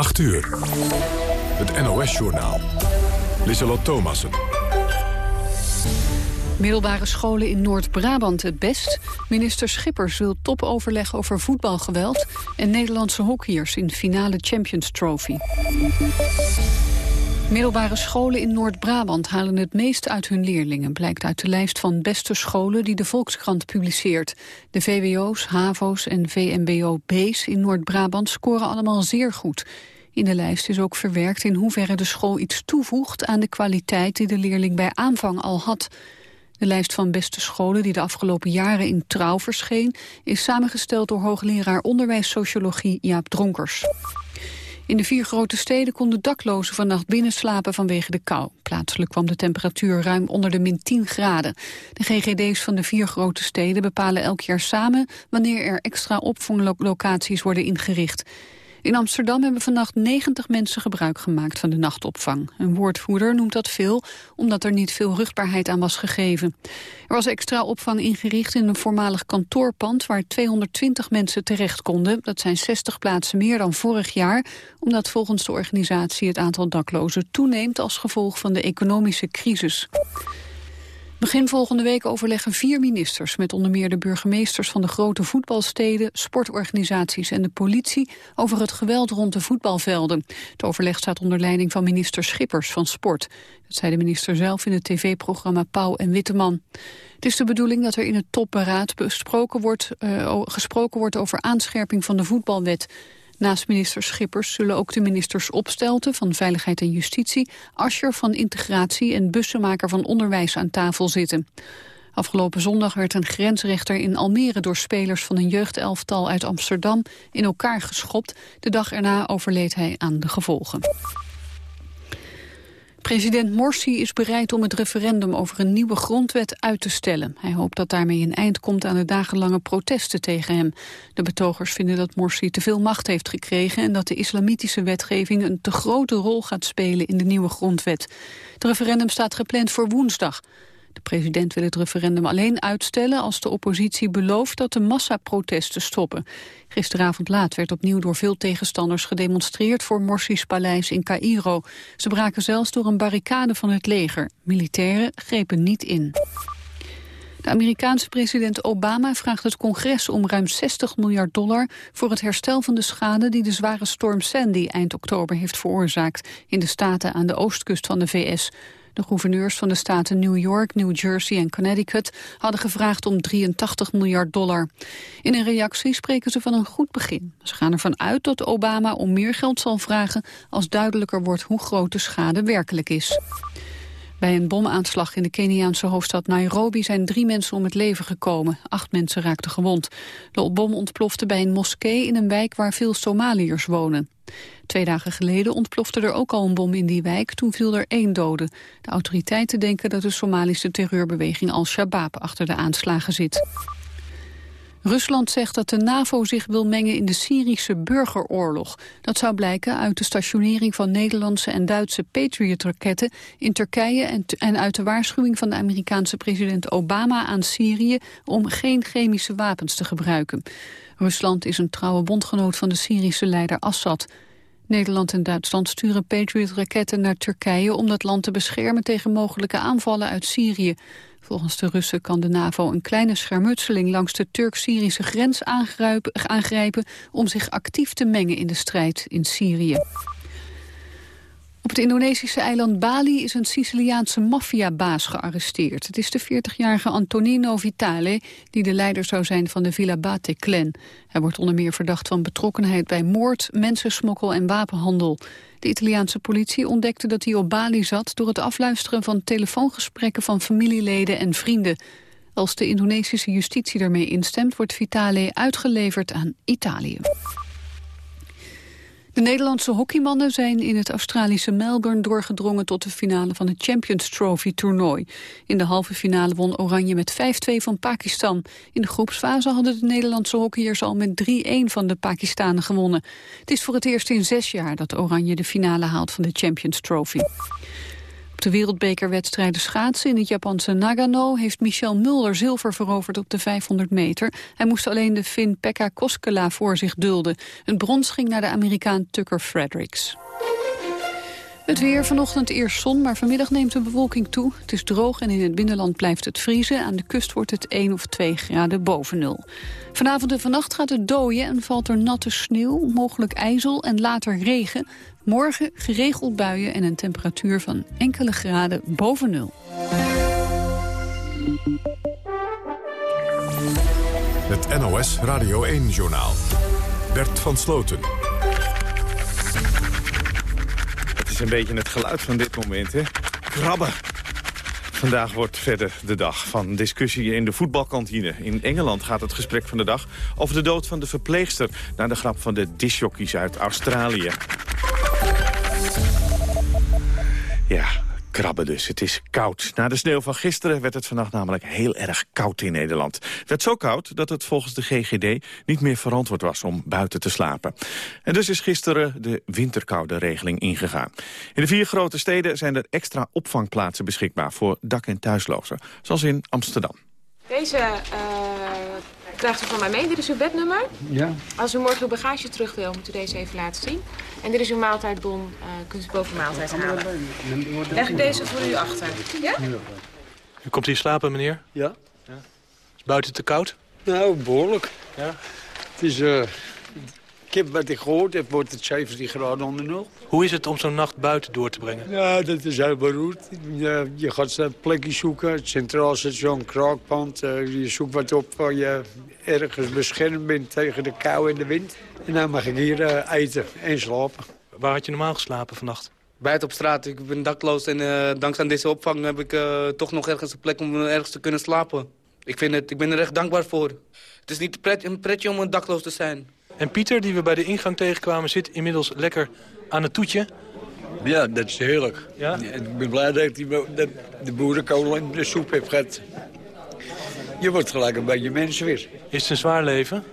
8 uur. Het NOS-journaal. Lissalot Thomassen. Middelbare scholen in Noord-Brabant het best. Minister Schippers wil topoverleg over voetbalgeweld... en Nederlandse hockeyers in finale Champions Trophy. Middelbare scholen in Noord-Brabant halen het meest uit hun leerlingen... blijkt uit de lijst van beste scholen die de Volkskrant publiceert. De VWO's, HAVO's en VMBO-B's in Noord-Brabant scoren allemaal zeer goed. In de lijst is ook verwerkt in hoeverre de school iets toevoegt... aan de kwaliteit die de leerling bij aanvang al had... De lijst van beste scholen die de afgelopen jaren in trouw verscheen... is samengesteld door hoogleraar onderwijssociologie Jaap Dronkers. In de vier grote steden konden daklozen vannacht binnenslapen vanwege de kou. Plaatselijk kwam de temperatuur ruim onder de min 10 graden. De GGD's van de vier grote steden bepalen elk jaar samen... wanneer er extra opvanglocaties worden ingericht. In Amsterdam hebben vannacht 90 mensen gebruik gemaakt van de nachtopvang. Een woordvoerder noemt dat veel, omdat er niet veel rugbaarheid aan was gegeven. Er was extra opvang ingericht in een voormalig kantoorpand... waar 220 mensen terecht konden. Dat zijn 60 plaatsen meer dan vorig jaar... omdat volgens de organisatie het aantal daklozen toeneemt... als gevolg van de economische crisis. Begin volgende week overleggen vier ministers met onder meer de burgemeesters van de grote voetbalsteden, sportorganisaties en de politie over het geweld rond de voetbalvelden. Het overleg staat onder leiding van minister Schippers van Sport. Dat zei de minister zelf in het tv-programma Pauw en Witteman. Het is de bedoeling dat er in het topberaad besproken wordt, uh, gesproken wordt over aanscherping van de voetbalwet. Naast minister Schippers zullen ook de ministers Opstelten van Veiligheid en Justitie, Ascher van Integratie en Bussenmaker van Onderwijs aan tafel zitten. Afgelopen zondag werd een grensrechter in Almere door spelers van een jeugdelftal uit Amsterdam in elkaar geschopt. De dag erna overleed hij aan de gevolgen. President Morsi is bereid om het referendum over een nieuwe grondwet uit te stellen. Hij hoopt dat daarmee een eind komt aan de dagenlange protesten tegen hem. De betogers vinden dat Morsi te veel macht heeft gekregen... en dat de islamitische wetgeving een te grote rol gaat spelen in de nieuwe grondwet. Het referendum staat gepland voor woensdag. De president wil het referendum alleen uitstellen als de oppositie belooft dat de massaprotesten stoppen. Gisteravond laat werd opnieuw door veel tegenstanders gedemonstreerd voor Morsi's paleis in Cairo. Ze braken zelfs door een barricade van het leger. Militairen grepen niet in. De Amerikaanse president Obama vraagt het congres om ruim 60 miljard dollar voor het herstel van de schade die de zware storm Sandy eind oktober heeft veroorzaakt in de staten aan de oostkust van de VS. De gouverneurs van de staten New York, New Jersey en Connecticut hadden gevraagd om 83 miljard dollar. In een reactie spreken ze van een goed begin. Ze gaan ervan uit dat Obama om meer geld zal vragen als duidelijker wordt hoe groot de schade werkelijk is. Bij een bomaanslag in de Keniaanse hoofdstad Nairobi zijn drie mensen om het leven gekomen. Acht mensen raakten gewond. De bom ontplofte bij een moskee in een wijk waar veel Somaliërs wonen. Twee dagen geleden ontplofte er ook al een bom in die wijk. Toen viel er één dode. De autoriteiten denken dat de Somalische terreurbeweging Al-Shabaab achter de aanslagen zit. Rusland zegt dat de NAVO zich wil mengen in de Syrische burgeroorlog. Dat zou blijken uit de stationering van Nederlandse en Duitse Patriot-raketten in Turkije en, en uit de waarschuwing van de Amerikaanse president Obama aan Syrië om geen chemische wapens te gebruiken. Rusland is een trouwe bondgenoot van de Syrische leider Assad. Nederland en Duitsland sturen Patriot-raketten naar Turkije... om dat land te beschermen tegen mogelijke aanvallen uit Syrië. Volgens de Russen kan de NAVO een kleine schermutseling... langs de Turk-Syrische grens aangrijpen... om zich actief te mengen in de strijd in Syrië. Op het Indonesische eiland Bali is een Siciliaanse maffiabaas gearresteerd. Het is de 40-jarige Antonino Vitale, die de leider zou zijn van de Villa Bate-clan. Hij wordt onder meer verdacht van betrokkenheid bij moord, mensensmokkel en wapenhandel. De Italiaanse politie ontdekte dat hij op Bali zat... door het afluisteren van telefoongesprekken van familieleden en vrienden. Als de Indonesische justitie daarmee instemt... wordt Vitale uitgeleverd aan Italië. De Nederlandse hockeymannen zijn in het Australische Melbourne doorgedrongen tot de finale van het Champions Trophy toernooi. In de halve finale won Oranje met 5-2 van Pakistan. In de groepsfase hadden de Nederlandse hockeyers al met 3-1 van de Pakistanen gewonnen. Het is voor het eerst in zes jaar dat Oranje de finale haalt van de Champions Trophy Op de wereldbekerwedstrijden schaatsen in het Japanse Nagano... heeft Michel Mulder zilver veroverd op de 500 meter. Hij moest alleen de Finn Pekka Koskela voor zich dulden. Een brons ging naar de Amerikaan Tucker Fredericks. Het weer vanochtend eerst zon, maar vanmiddag neemt de bewolking toe. Het is droog en in het binnenland blijft het vriezen. Aan de kust wordt het 1 of 2 graden boven nul. Vanavond en vannacht gaat het dooien en valt er natte sneeuw, mogelijk ijzel en later regen. Morgen geregeld buien en een temperatuur van enkele graden boven nul. Het NOS Radio 1-journaal. Bert van Sloten. Het is een beetje het geluid van dit moment, hè? Krabben. Vandaag wordt verder de dag van discussie in de voetbalkantine. In Engeland gaat het gesprek van de dag over de dood van de verpleegster... na de grap van de disjockeys uit Australië. Ja, krabben dus. Het is koud. Na de sneeuw van gisteren werd het vannacht namelijk heel erg koud in Nederland. Het werd zo koud dat het volgens de GGD niet meer verantwoord was om buiten te slapen. En dus is gisteren de winterkoude regeling ingegaan. In de vier grote steden zijn er extra opvangplaatsen beschikbaar voor dak- en thuislozen. Zoals in Amsterdam. Deze uh, krijgt u van mij mee. Dit is uw bednummer. Ja. Als u morgen uw bagage terug wil, moet u deze even laten zien. En dit is uw maaltijdbon. Uh, kunt u boven maaltijd halen. Leg ik deze voor u achter. Ja? U komt hier slapen, meneer? Ja. Is buiten te koud? Nou, behoorlijk. Ja. Het is... Uh, ik heb wat ik gehoord heb, wordt het 17 graden onder nul. Hoe is het om zo'n nacht buiten door te brengen? Ja, dat is heel beroerd. Je, je gaat een plekje zoeken, het centraal station, kraakpand. Uh, je zoekt wat op waar je ergens beschermd bent tegen de kou en de wind. En dan mag ik hier uh, eten en slapen. Waar had je normaal geslapen vannacht? Buiten op straat. Ik ben dakloos en uh, dankzij deze opvang heb ik uh, toch nog ergens een plek om ergens te kunnen slapen. Ik, vind het, ik ben er echt dankbaar voor. Het is niet pret, een pretje om een dakloos te zijn. En Pieter, die we bij de ingang tegenkwamen, zit inmiddels lekker aan het toetje. Ja, dat is heerlijk. Ja? Ik ben blij dat ik die, de, de boerenkool en de soep heb gehad. Je wordt gelijk een beetje mens weer. Is het een zwaar leven?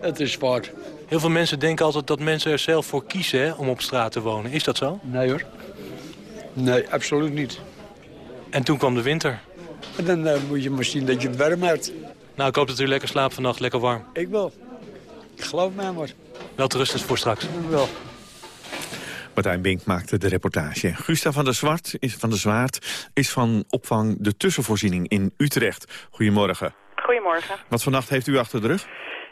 Het is zwaar. Heel veel mensen denken altijd dat mensen er zelf voor kiezen hè, om op straat te wonen. Is dat zo? Nee hoor. Nee, absoluut niet. En toen kwam de winter. En dan uh, moet je maar zien dat je het warm houdt. Nou, ik hoop dat u lekker slaapt vannacht, lekker warm. Ik wel. Geloof mij maar. Wel te rusten voor straks. Wel. Martijn Bink maakte de reportage. Gustav van der, Zwart is, van der Zwaard is van opvang de tussenvoorziening in Utrecht. Goedemorgen. Goedemorgen. Wat voor nacht heeft u achter de rug?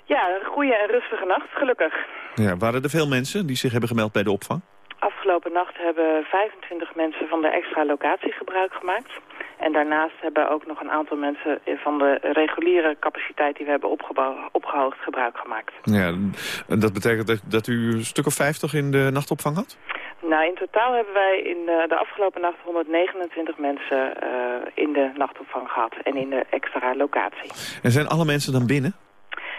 Ja, een goede en rustige nacht, gelukkig. Ja, waren er veel mensen die zich hebben gemeld bij de opvang? Afgelopen nacht hebben 25 mensen van de extra locatie gebruik gemaakt. En daarnaast hebben ook nog een aantal mensen van de reguliere capaciteit die we hebben opgehoogd gebruik gemaakt. Ja, en dat betekent dat, dat u een stuk of 50 in de nachtopvang had? Nou, in totaal hebben wij in de, de afgelopen nacht 129 mensen uh, in de nachtopvang gehad en in de extra locatie. En zijn alle mensen dan binnen?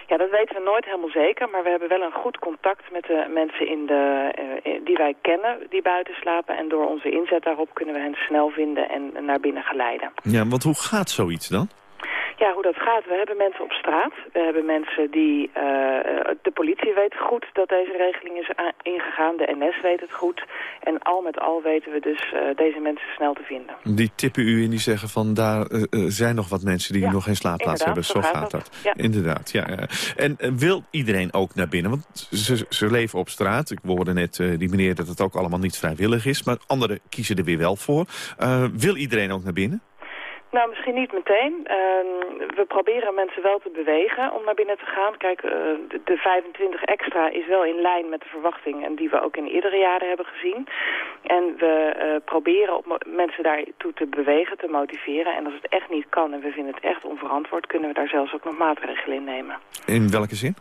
Ja, dat weten we nooit helemaal zeker, maar we hebben wel een goed contact met de mensen in de, uh, die wij kennen die buiten slapen. En door onze inzet daarop kunnen we hen snel vinden en naar binnen geleiden. Ja, want hoe gaat zoiets dan? Ja, hoe dat gaat. We hebben mensen op straat. We hebben mensen die... Uh, de politie weet goed dat deze regeling is ingegaan. De NS weet het goed. En al met al weten we dus uh, deze mensen snel te vinden. Die tippen u in die zeggen van daar uh, zijn nog wat mensen die ja, nog geen slaapplaats hebben. Zo, gaat, gaat dat. dat. Ja. Inderdaad, ja. En wil iedereen ook naar binnen? Want ze, ze leven op straat. Ik hoorde net die meneer dat het ook allemaal niet vrijwillig is. Maar anderen kiezen er weer wel voor. wil iedereen ook naar binnen? Nou, misschien niet meteen. Uh, we proberen mensen wel te bewegen om naar binnen te gaan. Kijk, uh, de, de 25 extra is wel in lijn met de verwachtingen die we ook in eerdere jaren hebben gezien. En we uh, proberen op mensen daartoe te bewegen, te motiveren. En als het echt niet kan en we vinden het echt onverantwoord, kunnen we daar zelfs ook nog maatregelen in nemen. In welke zin?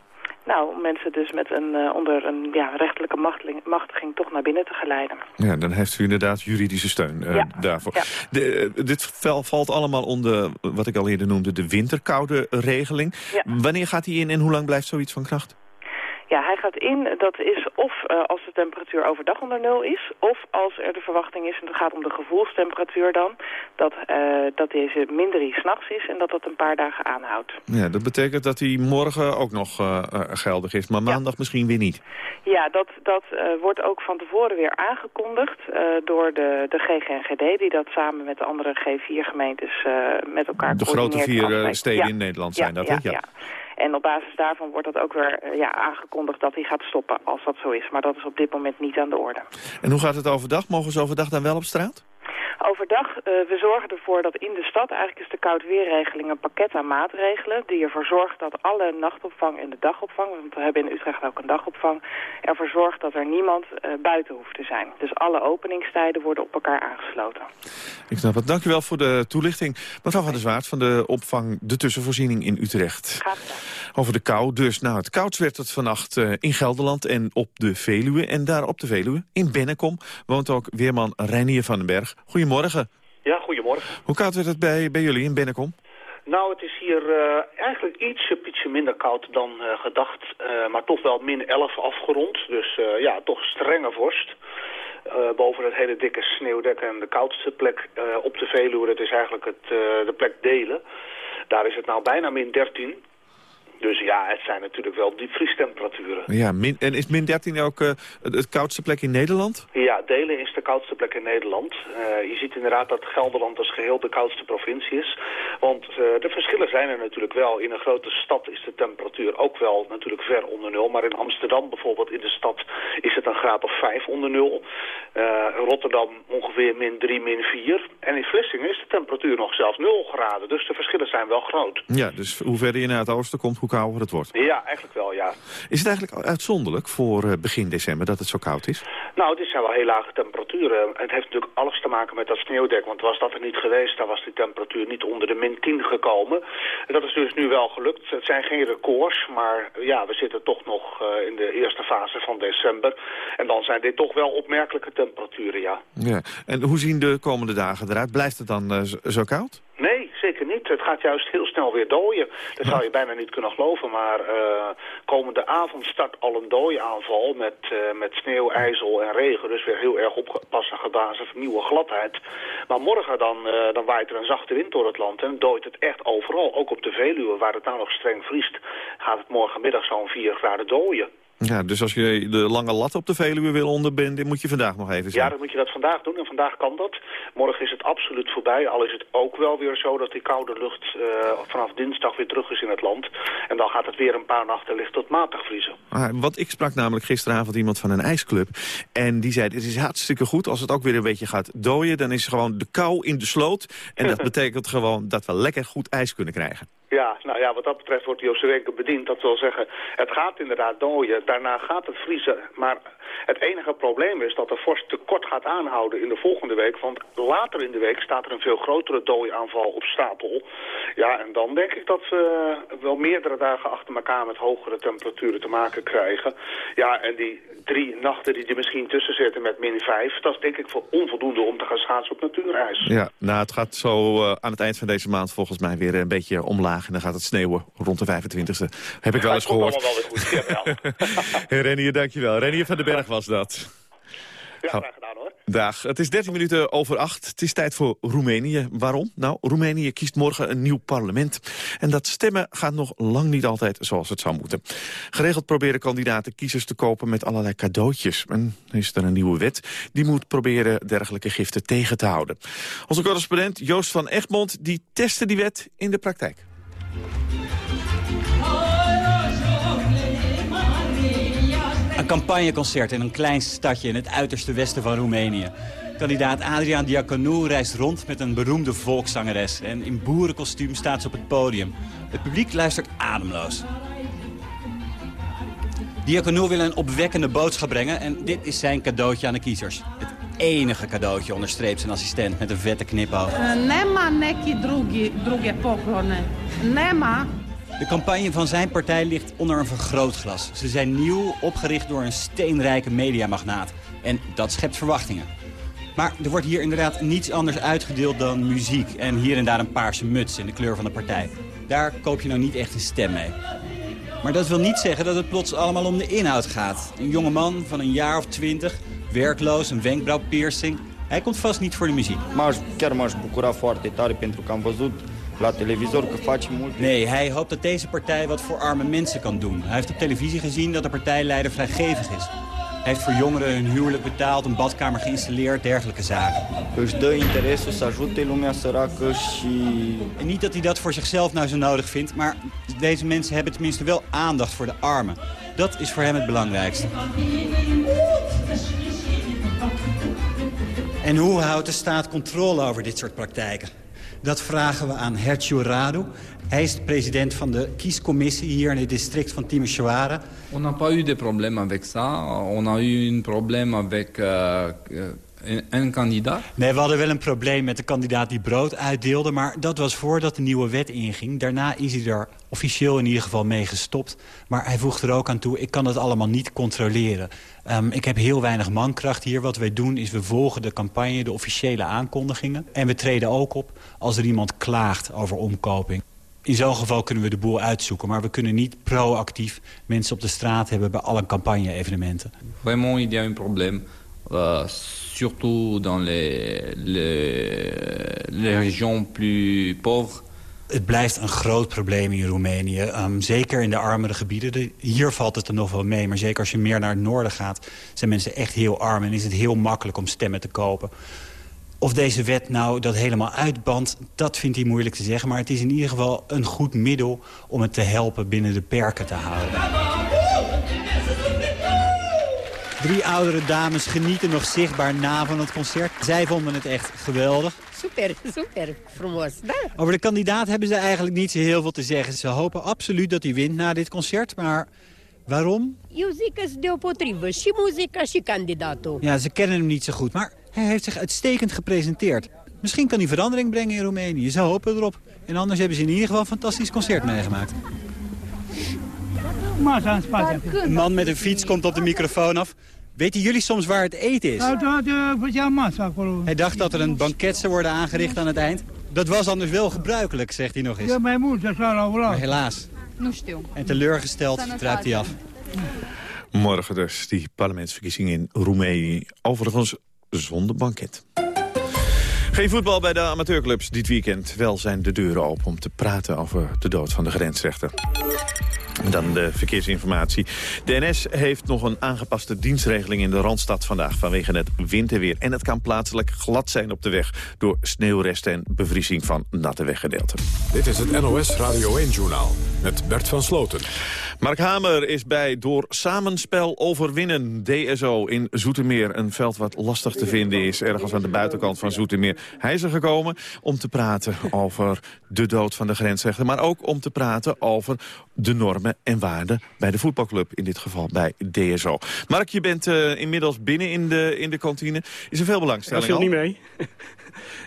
Nou, om mensen dus met een, uh, onder een ja, rechtelijke machtiging, machtiging toch naar binnen te geleiden. Ja, dan heeft u inderdaad juridische steun uh, ja. daarvoor. Ja. De, uh, dit valt allemaal onder wat ik al eerder noemde de winterkoude regeling. Wanneer gaat die in en hoe lang blijft zoiets van kracht? Ja, hij gaat in, dat is of uh, als de temperatuur overdag onder nul is... of als er de verwachting is, en het gaat om de gevoelstemperatuur dan... dat, uh, dat deze min 3 s'nachts is en dat dat een paar dagen aanhoudt. Ja, dat betekent dat hij morgen ook nog uh, geldig is, maar maandag ja. misschien weer niet. Ja, dat, dat wordt ook van tevoren weer aangekondigd door de, de GGNGD... die dat samen met de andere G4-gemeentes met elkaar De grote vier steden in Nederland zijn dat, hè? Ja. En op basis daarvan wordt dat ook weer ja, aangekondigd dat hij gaat stoppen als dat zo is. Maar dat is op dit moment niet aan de orde. En hoe gaat het overdag? Mogen ze overdag dan wel op straat? Overdag, uh, we zorgen ervoor dat in de stad, eigenlijk is de koudweerregeling een pakket aan maatregelen... die ervoor zorgt dat alle nachtopvang en de dagopvang, want we hebben in Utrecht ook een dagopvang... ervoor zorgt dat er niemand uh, buiten hoeft te zijn. Dus alle openingstijden worden op elkaar aangesloten. Ik snap het. Dank u wel voor de toelichting. Mevrouw van der Zwaard van de opvang De Tussenvoorziening in Utrecht. Graag gedaan. Over de kou dus. Nou, het koudst werd het vannacht uh, in Gelderland en op de Veluwe. En daar op de Veluwe, in Bennekom, woont ook weerman Reinier van den Berg. Goedemorgen. Ja, goedemorgen. Hoe koud werd het bij, bij jullie in Bennekom? Nou, het is hier uh, eigenlijk ietsje, ietsje minder koud dan uh, gedacht. Uh, maar toch wel min 11 afgerond. Dus ja, toch strenge vorst. boven het hele dikke sneeuwdek en de koudste plek op de Veluwe, dat is eigenlijk het, de plek Delen. Daar is het nou bijna min 13. Dus ja, het zijn natuurlijk wel diepvriestemperaturen. Ja, min, en is min 13 ook uh, het koudste plek in Nederland? Ja, Delen is de koudste plek in Nederland. Uh, je ziet inderdaad dat Gelderland als geheel de koudste provincie is. Want uh, de verschillen zijn er natuurlijk wel. In een grote stad is de temperatuur ook wel natuurlijk ver onder nul. Maar in Amsterdam bijvoorbeeld in de stad is het een graad of 5 onder nul. Rotterdam ongeveer min 3, min 4. En in Vlissingen is de temperatuur nog zelfs 0 graden. Dus de verschillen zijn wel groot. Ja, dus hoe verder je naar het oosten komt, hoe kouder het wordt. Ja, eigenlijk wel, ja. Is het eigenlijk uitzonderlijk voor begin december dat het zo koud is? Nou, het zijn wel heel lage temperaturen. Het heeft natuurlijk alles te maken met dat sneeuwdek. Want was dat er niet geweest, dan was die temperatuur niet onder de min 10 gekomen. En dat is dus nu wel gelukt. Het zijn geen records, maar ja, we zitten toch nog uh, in de eerste fase van december. En dan zijn dit toch wel opmerkelijke temperaturen, ja. ja. En hoe zien de komende dagen eruit? Blijft het dan uh, zo koud? Nee, zeker niet. Het gaat juist heel snel weer dooien. Dat zou je bijna niet kunnen geloven. Maar uh, komende avond start al een dooiaanval met, uh, met sneeuw, ijzel en regen. Dus weer heel erg oppassen gebazen van nieuwe gladheid. Maar morgen dan, uh, dan waait er een zachte wind door het land. En dooit het echt overal. Ook op de Veluwe, waar het nou nog streng vriest, gaat het morgenmiddag zo'n 4 graden dooien. Ja, dus als je de lange lat op de Veluwe wil onderbinden, moet je vandaag nog even zijn. Ja, dan moet je dat vandaag doen en vandaag kan dat. Morgen is het absoluut voorbij, al is het ook wel weer zo dat die koude lucht uh, vanaf dinsdag weer terug is in het land. En dan gaat het weer een paar nachten licht tot matig vriezen. Ah, want ik sprak namelijk gisteravond iemand van een ijsclub en die zei, het is hartstikke goed als het ook weer een beetje gaat dooien. Dan is gewoon de kou in de sloot en dat betekent gewoon dat we lekker goed ijs kunnen krijgen. Ja, nou ja, wat dat betreft wordt Oostenrijker bediend. Dat wil zeggen, het gaat inderdaad dooien. Daarna gaat het vriezen. Maar het enige probleem is dat de vorst te kort gaat aanhouden in de volgende week. Want later in de week staat er een veel grotere dooiaanval op stapel. Ja, en dan denk ik dat we wel meerdere dagen achter elkaar met hogere temperaturen te maken krijgen. Ja, en die drie nachten die er misschien tussen zitten met min 5... dat is denk ik voor onvoldoende om te gaan schaatsen op natuurijs. Ja, nou, het gaat zo uh, aan het eind van deze maand volgens mij weer een beetje omlaag. En dan gaat het sneeuwen rond de 25e. Heb ik wel eens gehoord. Dat allemaal wel weer goed. hey, Renier, dankjewel. Renier van den Berg was dat. Ja, graag gedaan hoor. Dag. Het is 13 minuten over 8. Het is tijd voor Roemenië. Waarom? Nou, Roemenië kiest morgen een nieuw parlement. En dat stemmen gaat nog lang niet altijd zoals het zou moeten. Geregeld proberen kandidaten kiezers te kopen met allerlei cadeautjes. En is er een nieuwe wet die moet proberen dergelijke giften tegen te houden. Onze correspondent Joost van Egmond die testte die wet in de praktijk. Een campagneconcert in een klein stadje in het uiterste westen van Roemenië. Kandidaat Adriaan Diaconou reist rond met een beroemde volkszangeres. En in boerenkostuum staat ze op het podium. Het publiek luistert ademloos. Diaconou wil een opwekkende boodschap brengen en dit is zijn cadeautje aan de kiezers. Het enige cadeautje, onderstreept zijn assistent met een vette knipoog. Nema neki drugi, druge poklone. Nema. De campagne van zijn partij ligt onder een vergrootglas. Ze zijn nieuw, opgericht door een steenrijke mediamagnaat. En dat schept verwachtingen. Maar er wordt hier inderdaad niets anders uitgedeeld dan muziek... en hier en daar een paarse muts in de kleur van de partij. Daar koop je nou niet echt een stem mee. Maar dat wil niet zeggen dat het plots allemaal om de inhoud gaat. Een jonge man van een jaar of twintig, werkloos, een wenkbrauwpiercing. Hij komt vast niet voor de muziek. La televizor că face multe. Nee, hij hoopt dat deze partij wat voor arme mensen kan doen. Hij heeft op televisie gezien dat de partijleider vrijgevig is. Hij heeft voor jongeren hun huwelijk betaald, een badkamer geïnstalleerd, dergelijke zaken. Își dă interesul să ajute lumea săracă și... En niet dat hij dat voor zichzelf nou zo nodig vindt, maar deze mensen hebben tenminste wel aandacht voor de armen. Dat is voor hem het belangrijkste. En hoe houdt de staat controle over dit soort praktijken? Dat vragen we aan Hertjo Radu. Hij is de president van de kiescommissie hier in het district van Timișoara. On n'a pas eu de problème avec ça. On a eu un problème avec uh, een, een kandidaat. Nee, we hadden wel een probleem met de kandidaat die brood uitdeelde... maar dat was voordat de nieuwe wet inging. Daarna is hij er officieel in ieder geval mee gestopt. Maar hij voegt er ook aan toe, ik kan het allemaal niet controleren. Um, ik heb heel weinig mankracht hier. Wat wij doen is we volgen de campagne, de officiële aankondigingen. En we treden ook op als er iemand klaagt over omkoping. In zo'n geval kunnen we de boel uitzoeken. Maar we kunnen niet proactief mensen op de straat hebben bij alle campagne-evenementen. Vraiment, il y a un problème. Uh, surtout dans les, les, régions plus pauvres. Het blijft een groot probleem in Roemenië. Um, zeker in de armere gebieden. De, hier valt het er nog wel mee. Maar zeker als je meer naar het noorden gaat... zijn mensen echt heel arm en is het heel makkelijk om stemmen te kopen. Of deze wet nou dat helemaal uitbandt, dat vindt hij moeilijk te zeggen. Maar het is in ieder geval een goed middel om het te helpen binnen de perken te houden. Drie oudere dames genieten nog zichtbaar na van het concert. Zij vonden het echt geweldig. Super, super da. Over de kandidaat hebben ze eigenlijk niet zo heel veel te zeggen. Ze hopen absoluut dat hij wint na dit concert, maar waarom? Eu zic că sunt deopotrivă, și muzica și candidatul. Ja, ze kennen hem niet zo goed, maar hij heeft zich uitstekend gepresenteerd. Misschien kan hij verandering brengen in Roemenië. Ze hopen erop. En anders hebben ze in ieder geval een fantastisch concert meegemaakt. Een man met een fiets komt op de microfoon af. Weten jullie soms waar het eten is? Hij dacht dat er een banket zou worden aangericht aan het eind. Dat was anders wel gebruikelijk, zegt hij nog eens. Maar helaas. En teleurgesteld trekt hij af. Morgen dus die parlementsverkiezing in Roemenië. Overigens zonder banket. Geen voetbal bij de amateurclubs dit weekend. Wel zijn de deuren open om te praten over de dood van de grensrechter. Dan de verkeersinformatie. De NS heeft nog een aangepaste dienstregeling in de Randstad vandaag... vanwege het winterweer. En het kan plaatselijk glad zijn op de weg... door sneeuwresten en bevriezing van natte weggedeelten. Dit is het NOS Radio 1-journaal met Bert van Sloten. Mark Hamer is bij door Samenspel Overwinnen DSO in Zoetermeer. Een veld wat lastig te vinden is, ergens aan de buitenkant van Zoetermeer. Hij is er gekomen om te praten over de dood van de grensrechter... maar ook om te praten over de normen en waarden bij de voetbalclub. In dit geval bij DSO. Mark, je bent uh, inmiddels binnen in de, in de kantine. Is er veel belangstelling Dat viel niet mee.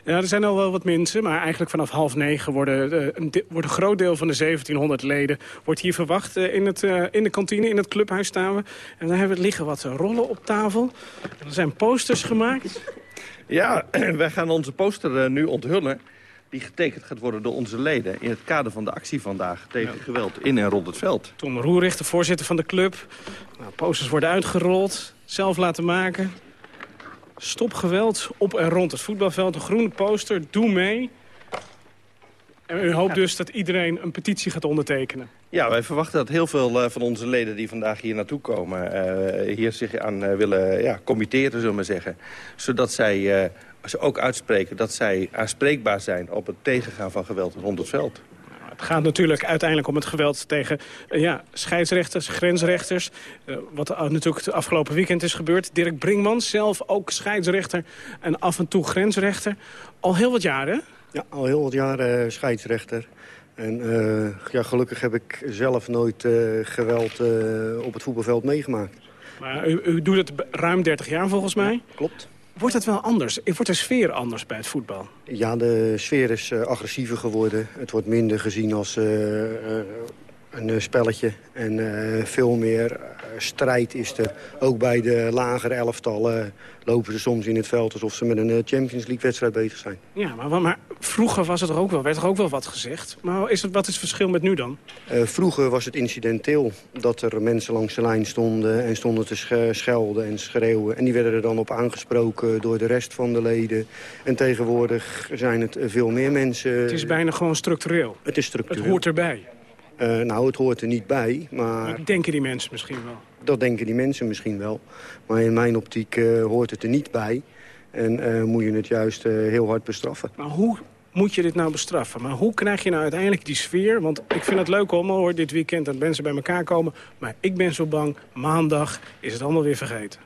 Ja, er zijn al wel wat mensen, maar eigenlijk vanaf half negen worden, uh, een, wordt een groot deel van de 1700 leden wordt hier verwacht uh, in, het, uh, in de kantine, in het clubhuis staan we. En dan hebben we liggen wat rollen op tafel. Er zijn posters gemaakt. Ja, wij gaan onze poster nu onthullen die getekend gaat worden door onze leden... in het kader van de actie vandaag tegen ja. geweld in en rond het veld. Tom Roerichter, voorzitter van de club. Nou, posters worden uitgerold, zelf laten maken. Stop geweld op en rond het voetbalveld. Een groene poster, doe mee. En u hoopt ja. dus dat iedereen een petitie gaat ondertekenen. Ja, wij verwachten dat heel veel uh, van onze leden die vandaag hier naartoe komen... Uh, hier zich aan uh, willen ja, committeren, zullen we maar zeggen. Zodat zij ze ook uitspreken dat zij aanspreekbaar zijn... op het tegengaan van geweld rond het veld. Het gaat natuurlijk uiteindelijk om het geweld tegen uh, ja, scheidsrechters, grensrechters. Uh, wat uh, natuurlijk het afgelopen weekend is gebeurd. Dirk Brinkman, zelf ook scheidsrechter en af en toe grensrechter. Al heel wat jaren, Ja, al heel wat jaren scheidsrechter. En ja, gelukkig heb ik zelf nooit geweld op het voetbalveld meegemaakt. Maar u, u doet het ruim 30 jaar volgens mij? Ja, klopt. Wordt het wel anders? Wordt de sfeer anders bij het voetbal? Ja, de sfeer is uh, agressiever geworden. Het wordt minder gezien als uh, uh, een spelletje. En veel meer strijd is er. Ook bij de lagere elftallen lopen ze soms in het veld... alsof ze met een Champions League-wedstrijd bezig zijn. Ja, maar, maar, vroeger was het er ook wel, werd er ook wel wat gezegd. Maar is het, wat is het verschil met nu dan? vroeger was het incidenteel dat er mensen langs de lijn stonden... en stonden te schelden en schreeuwen. En die werden er dan op aangesproken door de rest van de leden. En tegenwoordig zijn het veel meer mensen... Het is bijna gewoon structureel. Het is structureel. Het hoort erbij. Uh, nou, het hoort er niet bij, maar... Dat denken die mensen misschien wel. Dat denken die mensen misschien wel. Maar in mijn optiek uh, hoort het er niet bij. En uh, moet je het juist heel hard bestraffen. Maar hoe moet je dit nou bestraffen? Maar hoe krijg je nou uiteindelijk die sfeer? Want ik vind het leuk om hoor, dit weekend dat mensen bij elkaar komen. Maar ik ben zo bang, maandag is het allemaal weer vergeten.